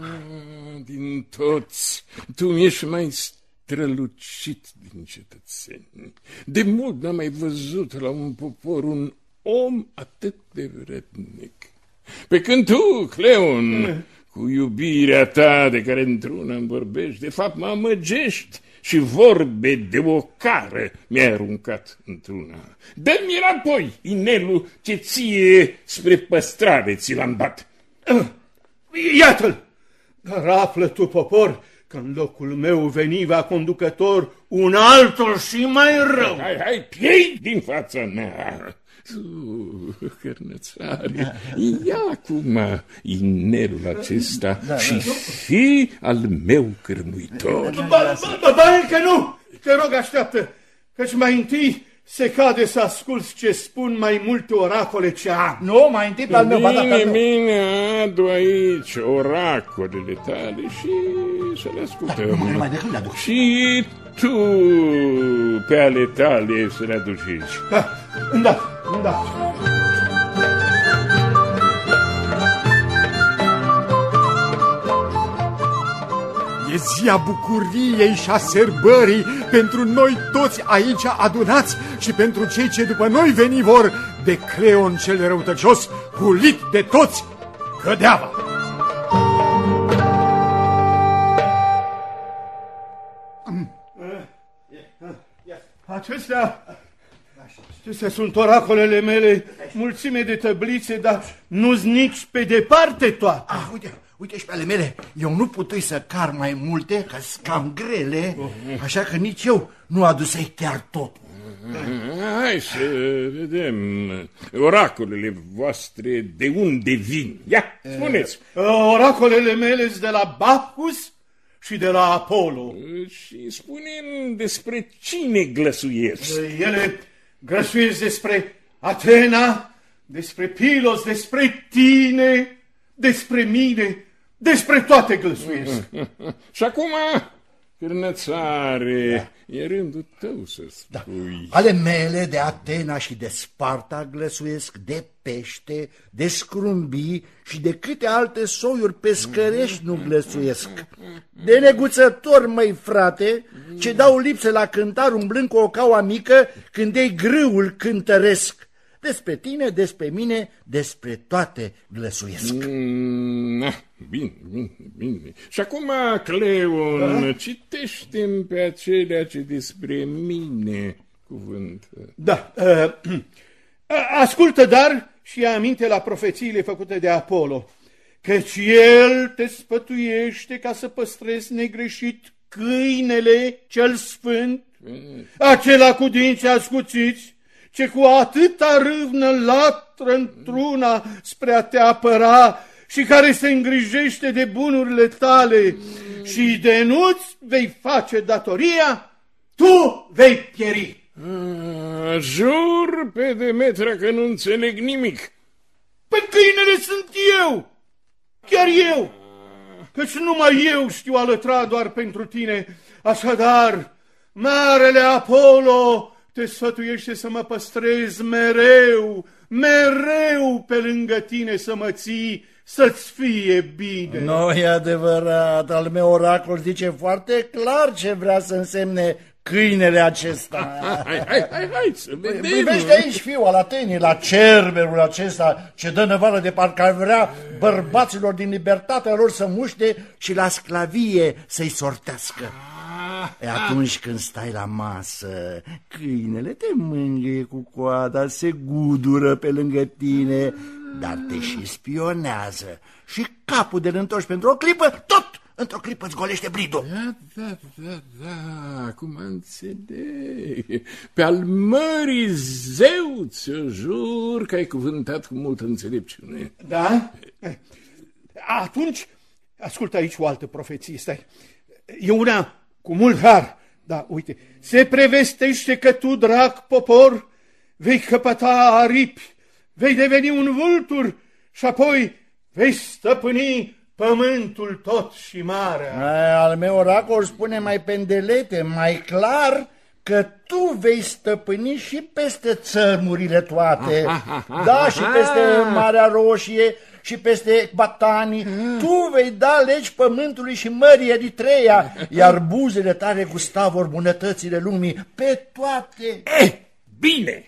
Ah, din toți, tu ești mai strălucit din cetățeni. De mult n-am mai văzut la un popor un om atât de vrednic. Pe când tu, Cleon, cu iubirea ta de care într-una îmi vorbești, de fapt mă amăgești și vorbe de o cară mi-ai aruncat într-una. Dă-mi înapoi inelul ce ție spre păstrare ți l-am dat. Iată-l! Dar află tu, popor, că în locul meu veni va conducător un altul și mai rău. Hai, hai, piei din fața mea! Hărnățare, da, da. ia acum inelul acesta da, da, și fi al meu cârmuitor. Ba, ba, ba, ba, încă nu! Te rog, așteaptă, căci mai întâi se cade să asculți ce spun mai multe oracole ce am. Nu, mai întâi pe al meu, ba da, pe Bine, al meu. bine, adu aici oracolele tale și să le ascultăm. Nu, mai decât le aduc. Și tu pe ale tale să le aduci aici. Da, da, da. E ziua bucuriei și a sărbării pentru noi toți aici adunați și pentru cei ce după noi veni vor de Cleon cel răutăcios, hulit de toți, cădeava. Acestea, acestea sunt oracolele mele, mulțime de tăblițe, dar nu-s nici pe departe toate. Ah, uite, uite și pe ale mele. Eu nu putui să car mai multe, că sunt cam grele, așa că nici eu nu adusei chiar tot. Hai să vedem oracolele voastre de unde vin. Ia, spuneți. Oracolele mele sunt de la Bacchus și de la Apollo. Și spunem despre cine glăsuiesc. Ele grăsuiesc despre Atena, despre Pilos, despre tine, despre mine, despre toate glăsuiesc. [LAUGHS] Și acum, cârnățare, e rândul tău să spui. Ale mele de Atena și de Sparta glăsuiesc de pește, de scrumbii și de câte alte soiuri pescărești nu glăsuiesc. De neguțători, măi frate, ce dau lipse la cântar umblând cu o caua mică când ei grâul cântăresc. Despre tine, despre mine, despre toate glăsuiesc. Mm, ah, bine, bine, bine. Și acum, Cleon, da? citește pe acelea ce despre mine cuvântă. Da. Uh, [CLEARS THROAT] ascultă, dar, și ia aminte la profețiile făcute de Apollo, căci el te spătuiește ca să păstrezi negreșit câinele cel sfânt, acela cu dinți ascuțiți, ce cu atâta râvnă latră într-una spre a te apăra și care se îngrijește de bunurile tale și de nu-ți vei face datoria, tu vei pieri. Ah, jur pe Demetra că nu înțeleg nimic. Pe câinele sunt eu, chiar eu, căci numai eu știu alătra doar pentru tine. Așadar, marele Apollo te sfătuiește să mă păstrez mereu, mereu pe lângă tine să mă ții, să-ți fie bine. Nu e adevărat, al meu oracol zice foarte clar ce vrea să însemne câinele acesta. [LAUGHS] Hai, hai, hai, hai să vedem. Privește aici fiul al Atenii, la cerberul acesta ce dă năvală de parcă ar vrea bărbaților din libertatea lor să muște și la sclavie să-i sortească. E atunci când stai la masă, câinele te mângâie cu coada, se gudură pe lângă tine, dar te și spionează. Și capul de întorci pentru o clipă, tot într-o clipă îți golește bridul. Da, da, da, da, acum înțeleg. Pe al mării zeuț ți-o jur că ai cuvântat cu multă înțelepciune. Da? Atunci, ascultă aici o altă profeție, stai. E una cu mult har. Da, uite, se prevestește că tu, drag popor, vei căpăta aripi, vei deveni un vultur și apoi vei stăpâni pământul tot și marea. A, al meu oracol spune mai pendelete, mai clar, că tu vei stăpâni și peste țărmurile toate, da, și peste Marea Roșie, și peste Batanii, tu vei da legi pământului și mării Eritreea, iar buzele tale gusta vor bunătățile lumii pe toate. Eh, bine!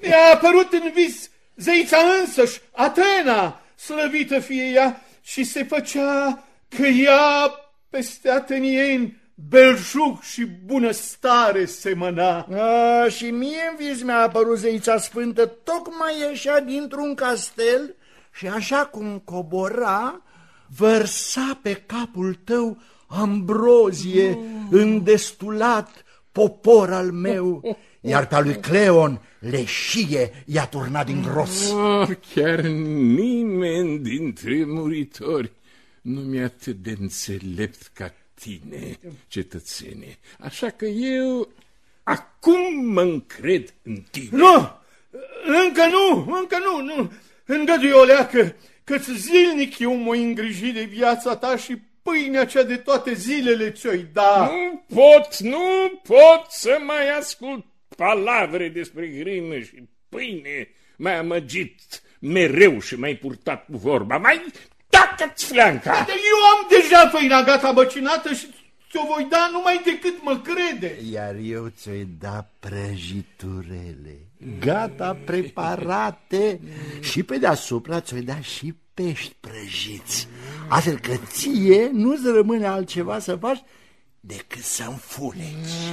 Mi-a apărut în vis zeița însăși, Atena, slăvită fie ea, și se făcea că ea peste atenieni belșug și bunăstare semăna. A, și mie în vis mi-a apărut zeița sfântă, tocmai ieșea dintr-un castel și așa cum cobora, vărsa pe capul tău ambrozie, îndestulat, popor al meu, [LAUGHS] iar pe al lui Cleon leșie i-a turnat din gros. Oh, chiar nimeni dintre muritori nu mi-e atât de înțelept ca tine, cetățene. Așa că eu Acum mă încred în tine. Nu! Încă nu! Încă nu! nu. Îngăduie o leacă, că-ți zilnic eu mă îngriji de viața ta și pâinea cea de toate zilele ți-o-i da. Nu pot, nu pot să mai ascult palavre despre grimă și pâine. M-ai amăgit mereu și mai purtat cu vorba. Mai tacă-ți țfleanca! Eu am deja făina gata băcinată și ți-o voi da numai decât mă crede. Iar eu ți-o da prăjiturele, gata preparate și pe deasupra ți-o da și pești prăjiți. Astfel că ție nu-ți rămâne altceva să faci decât să înfuneci.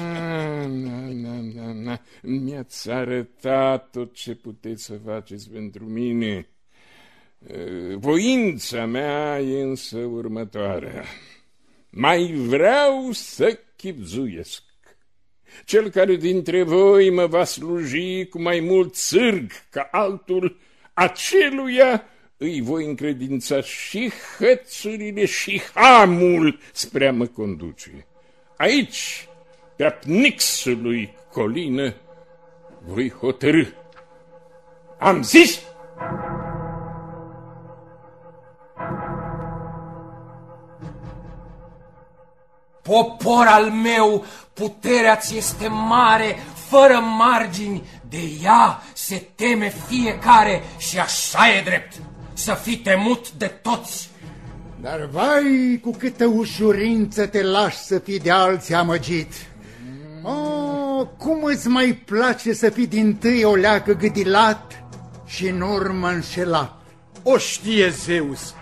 Na, na, na, na. Mi-ați arătat tot ce puteți să faceți pentru mine. Voința mea e însă următoarea. Mai vreau să chipzuiesc. Cel care dintre voi mă va sluji cu mai mult sârg ca altul, aceluia îi voi încredința și hățurile și hamul spre a mă conduce. Aici, pe apnixului colină, voi hotărâ. Am zis! Popor al meu, puterea ți este mare, fără margini, de ea se teme fiecare și așa e drept, să fii temut de toți. Dar vai cu câtă ușurință te lași să fii de alții amăgit. Oh, cum îți mai place să fii din tâi o leacă gâdilat și în urmă înșelat. O știe Zeus.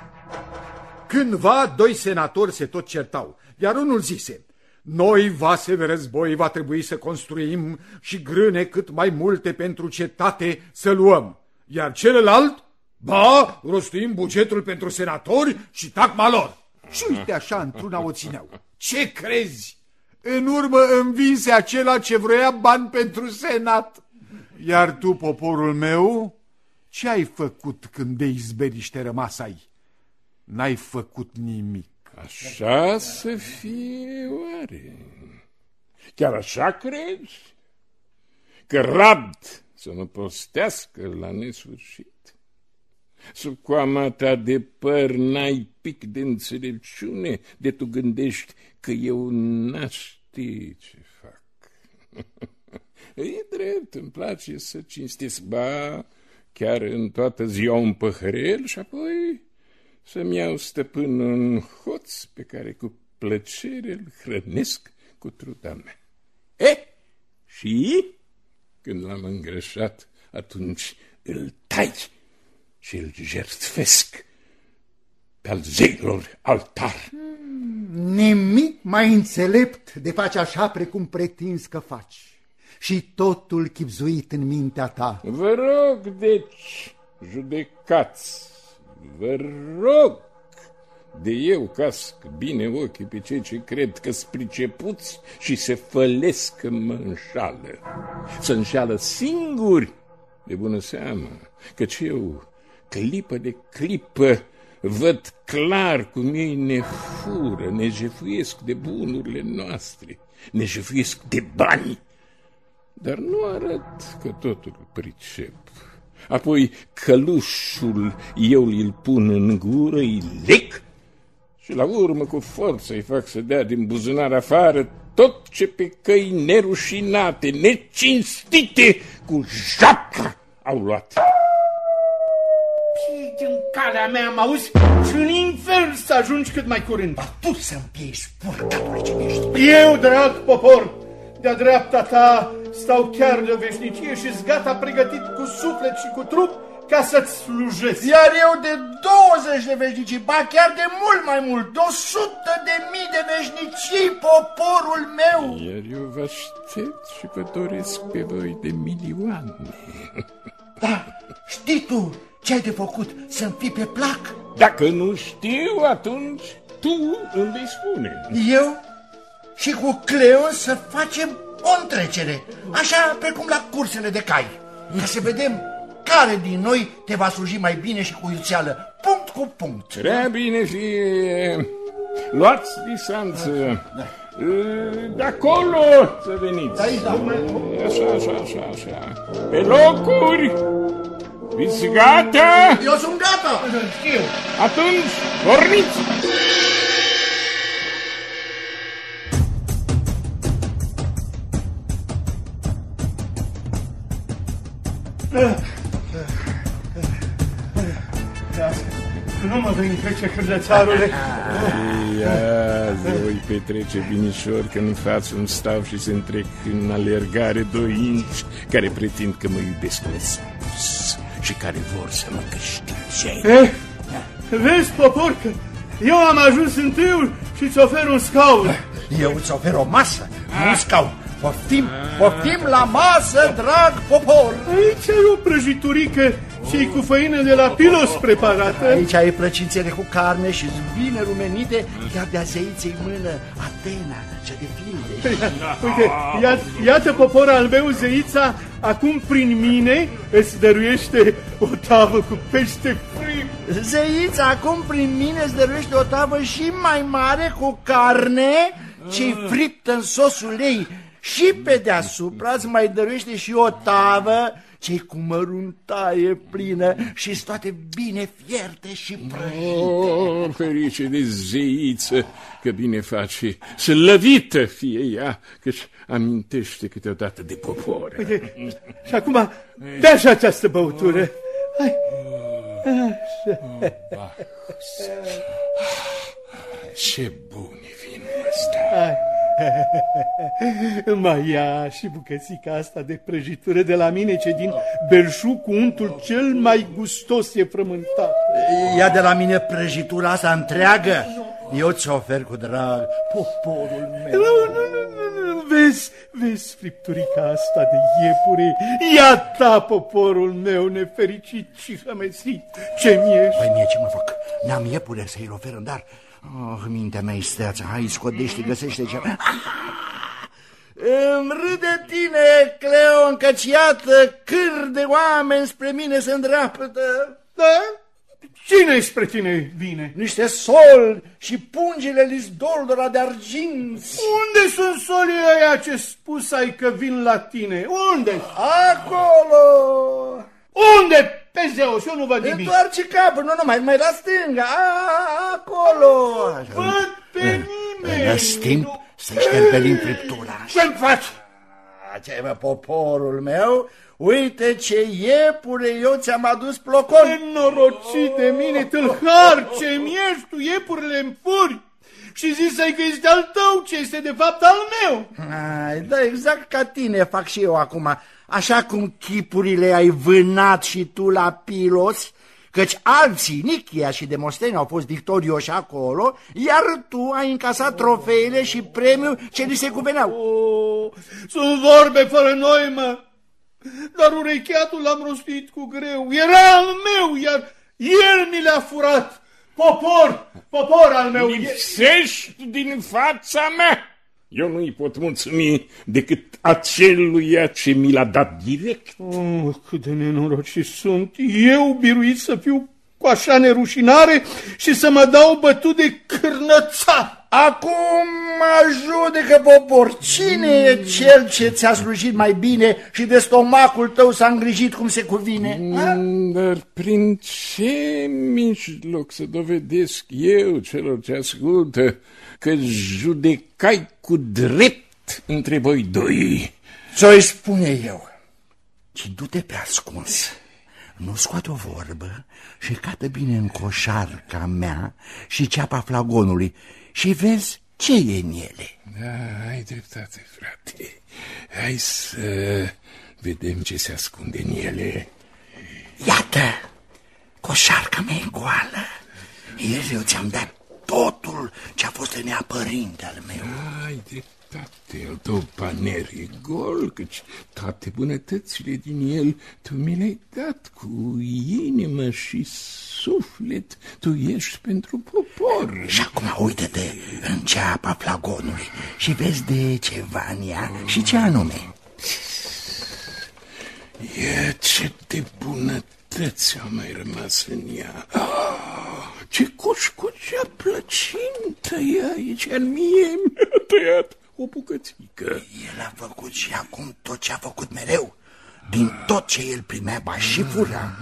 Cândva doi senatori se tot certau, iar unul zise, noi, vase de război, va trebui să construim și grâne cât mai multe pentru cetate să luăm. Iar celălalt, ba, rostuim bugetul pentru senatori și tacma lor. Și uite așa, într-una o țineau. Ce crezi? În urmă învinse acela ce vrea bani pentru senat. Iar tu, poporul meu, ce ai făcut când de izberiște rămas ai? N-ai făcut nimic. Așa să fie oare? Chiar așa crezi? Că rabd să mă postească la nesfârșit? Sub coama ta de păr n-ai pic de înțelepciune de tu gândești că eu n-aș ști ce fac. [LAUGHS] e drept, îmi place să cinstesc, ba, chiar în toată ziua un păhărel și apoi să-mi iau stăpân un hoț pe care cu plăcere îl hrănesc cu truda mea. E, și când l-am îngrășat, atunci îl tai și îl jertfesc pe al zeilor altar. Nimic mai înțelept de faci așa precum pretinzi că faci și totul chipzuit în mintea ta. Vă rog, deci, judecați Vă rog, de eu casc bine ochii pe cei ce cred că pricepuți și se fălesc că mă înșală. Să înșală singuri, de bună seamă, căci eu, clipă de clipă, văd clar cum ei ne fură, ne jefuiesc de bunurile noastre, ne jefuiesc de bani, dar nu arăt că totul pricep apoi călușul eu îl pun în gură, îi lec și la urmă cu forță îi fac să dea din buzunar afară tot ce pe căi nerușinate, necinstite, cu jaca au luat. Pieci în calea mea, mă auzi? Și în infern să ajungi cât mai curând. Ba tu să-mi piești purgatul ce ești. Eu, drag popor, de-a dreapta ta stau chiar de veșnicie și gata pregătit cu suflet și cu trup ca să-ți slujesc. Iar eu de 20 de veșnicii, ba chiar de mult mai mult, de 100 de mii de veșnicii, poporul meu. Iar eu vă aștept și vă doresc pe voi de milioane. [LAUGHS] Da, știi tu ce ai de făcut să-mi fii pe plac? Dacă nu știu, atunci tu îmi vei spune. Eu și cu Cleon să facem o întrecere, așa precum la cursele de cai, ca să vedem care din noi te va sluji mai bine și cu iuțeală, punct cu punct. Prea bine fie. Luați distanță. De acolo să veniți. Așa, așa, așa, așa. Pe locuri! Fiți gata? Eu sunt gata! Știu. Atunci, porniți! Nu mă vei trece, cârlățarule. Ia, voi petrece binișor că în față îmi stau și se întrec în alergare doi inci care pretind că mă iubesc nespus și care vor să mă câștige. Eh, vezi, popor, că eu am ajuns întâiul și îți ofer un scaun. Eu îți ofer o masă, nu un scaun. Poftim, poftim la masă, drag popor! Aici ai o prăjiturică și cu făină de la pilos preparată. Aici ai plăcințele cu carne și bine rumenite, chiar de-a zeiței mână, Atena, cea de filde. Uite, ia, iată popor al meu, zeița, acum prin mine îți dăruiește o tavă cu pește frim. Zeița acum prin mine îți dăruiește o tavă și mai mare cu carne ce friptă în sosul ei. Și pe deasupra îți mai dăruiește și o tavă ce cu măruntaie plină și toate bine fierte și prăjite. Oh, ferice de zeiță, că bine face, slăvită fie ea, căci amintește câteodată de popor. Uite, și acum, dă așa această băutură. Hai. Așa. Ce bun e vinul ăsta! Hai. [LAUGHS] Mai ia și bucățica asta de prăjitură de la mine, ce din belșug cu untul cel mai gustos e frământat. Ia de la mine prăjitura asta întreagă. Eu ți ofer cu drag poporul meu. Nu, nu, nu, nu, nu, vezi, vezi fripturica asta de iepure. Ia ta, poporul meu nefericit și rămesit. Ce mi-ești? Păi mie ce mă fac? N-am iepure să-i ofer în dar. Oh, mintea mea steață, hai, scodește, găsește ce... Ah! Îmi râde tine, Cleon, căci iată câr de oameni spre mine se îndreaptă. Da? Cine spre tine vine? Niște sol și pungile lisdoldora de arginți. Unde sunt solii ăia ce spus ai că vin la tine? Unde? Acolo! Unde? Pe Zeus, eu nu văd nimic. Întoarce capul, nu, nu, mai, mai la stânga, a, acolo. Văd pe nimeni. Lăs timp să-i șterpelim friptura. Ce-mi faci? Ce mă, poporul meu, uite ce iepure eu ți-am adus plocon. Nenorocit de mine, tâlhar, ce mi-ești tu, iepurile în furi. Și zisai că este al tău, ce este de fapt al meu. Ai, da, exact ca tine fac și eu acum. Așa cum chipurile ai vânat și tu la Pilos, căci alții, Nichia și Demosteni, au fost victorioși acolo, iar tu ai încasat trofeile și premiul ce li se cuveneau. Oh, sunt vorbe fără noi, mă. Dar urecheatul l-am rostit cu greu. Era al meu, iar el mi l-a furat. Popor, popor al meu. Lipsești din fața mea! Eu nu-i pot mulțumi decât aceluia ce mi l-a dat direct. Oh, cât de nenorocit sunt. Eu biruit să fiu cu așa nerușinare și să mă dau bătut de cârnăța. Acum mă judecă popor. Cine e cel ce ți-a slujit mai bine și de stomacul tău s-a îngrijit cum se cuvine? Mm, dar prin ce mijloc să dovedesc eu celor ce ascultă că judecai cu drept între voi doi? Ce-i spune eu? Ci du-te pe ascuns. Nu scoate o vorbă și cată bine în coșarca mea și ceapa flagonului și vezi ce e în ele. Da, ai dreptate, frate. Hai să vedem ce se ascunde în ele. Iată, coșarca mea e goală. Ieri eu ți-am dat totul ce a fost în ea părinte al meu. Ai dreptate, al tău paner e gol, căci toate bunătățile din el tu mi le-ai dat cu inimă și suflet. Tu ești pentru popor. Și acum uită-te în ceapa flagonului și vezi de ceva în ea și ce anume. Ia ce de bunătăți au mai rămas în ea. Oh, ce coșcocea plăcintă e aici în mie. [LAUGHS] tăiat o bucățică. El a făcut și acum tot ce a făcut mereu. Din tot ce el primea, ba și fura,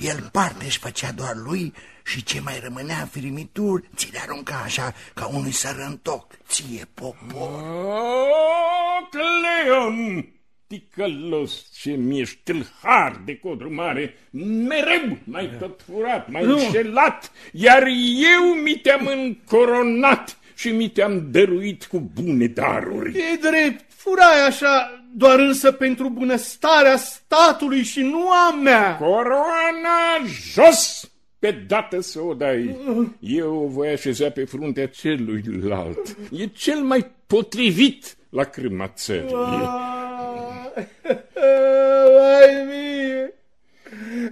el parte își făcea doar lui și ce mai rămânea în firimituri, ți le arunca așa ca unui sărăntoc, ție popor. Oh, Cleon! Ticălos ce mi-ești tâlhar de codru mare, mereu mai tot furat, mai înșelat, iar eu mi te-am încoronat și mi te-am dăruit cu bune daruri. E drept, furai așa, doar însă pentru bunăstarea statului și nu a mea. Coroana jos! Pe dată să o dai. Eu o voi așeza pe fruntea celuilalt. E cel mai potrivit la crâma țării. [LAUGHS] Vai mie!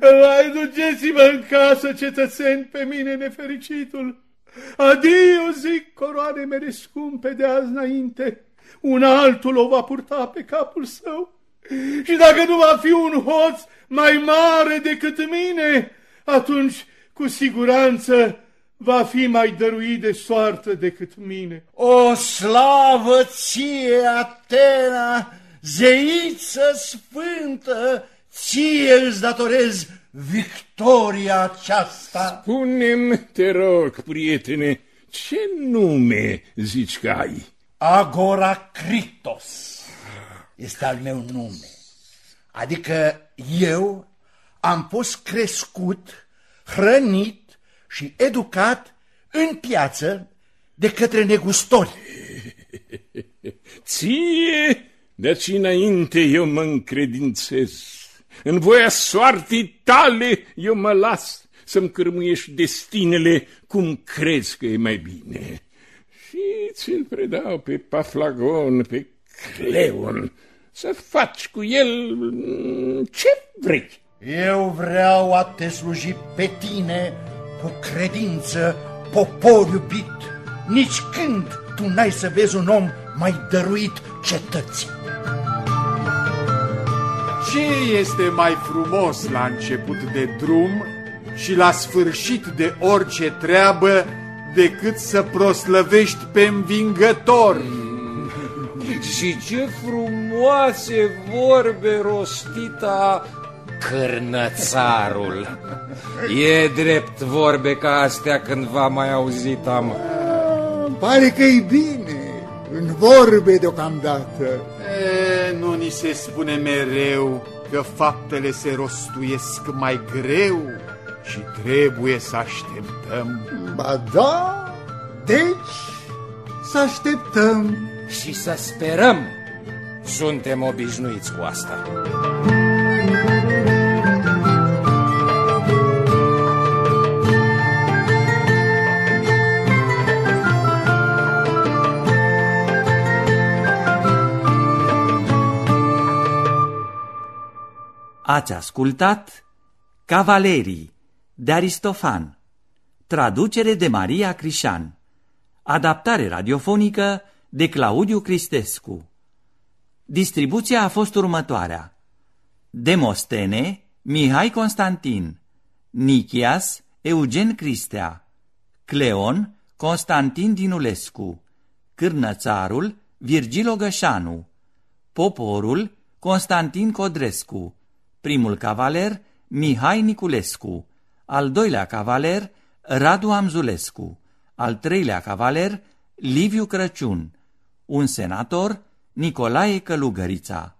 Vai, duceți-mă în casă, cetățeni, pe mine nefericitul. Adio, zic, coroane mele scumpe de azi înainte. Un altul o va purta pe capul său. Și dacă nu va fi un hoț mai mare decât mine, atunci cu siguranță va fi mai dăruit de soartă decât mine. O slavă ție, Atena, zeiță sfântă, ție îți datorez victoria aceasta. Spune-mi, te rog, prietene, ce nume zici că ai? Agora Critos este al meu nume. Adică eu am fost crescut, hrănit și educat în piață de către negustori. [LAUGHS] Ție, de aici înainte eu mă încredințez. În voia soartii tale eu mă las să-mi cârmuiești destinele cum crezi că e mai bine. Și ți-l predau pe Paflagon, pe Cleon, să faci cu el mm, ce vrei. Eu vreau a te sluji pe tine cu credință, popor iubit. Nici când tu n-ai să vezi un om mai dăruit cetății. Ce este mai frumos la început de drum și la sfârșit de orice treabă decât să proslăvești pe învingător? [LAUGHS] Și ce frumoase vorbe rostita cârnățarul. E drept vorbe ca astea când v-am mai auzit am. Pare că e bine, în vorbe deocamdată. E, nu ni se spune mereu că faptele se rostuiesc mai greu și trebuie să așteptăm. Ba da, deci să așteptăm. Și să sperăm. Suntem obișnuiți cu asta. Ați ascultat Cavalerii de Aristofan, traducere de Maria Crișan, adaptare radiofonică de Claudiu Cristescu. Distribuția a fost următoarea. Demostene, Mihai Constantin, Nichias, Eugen Cristea, Cleon, Constantin Dinulescu, Cârnățarul, Virgil Ogășanu, Poporul, Constantin Codrescu, primul cavaler, Mihai Niculescu, al doilea cavaler, Radu Amzulescu, al treilea cavaler, Liviu Crăciun, un senator, Nicolae Călugărița.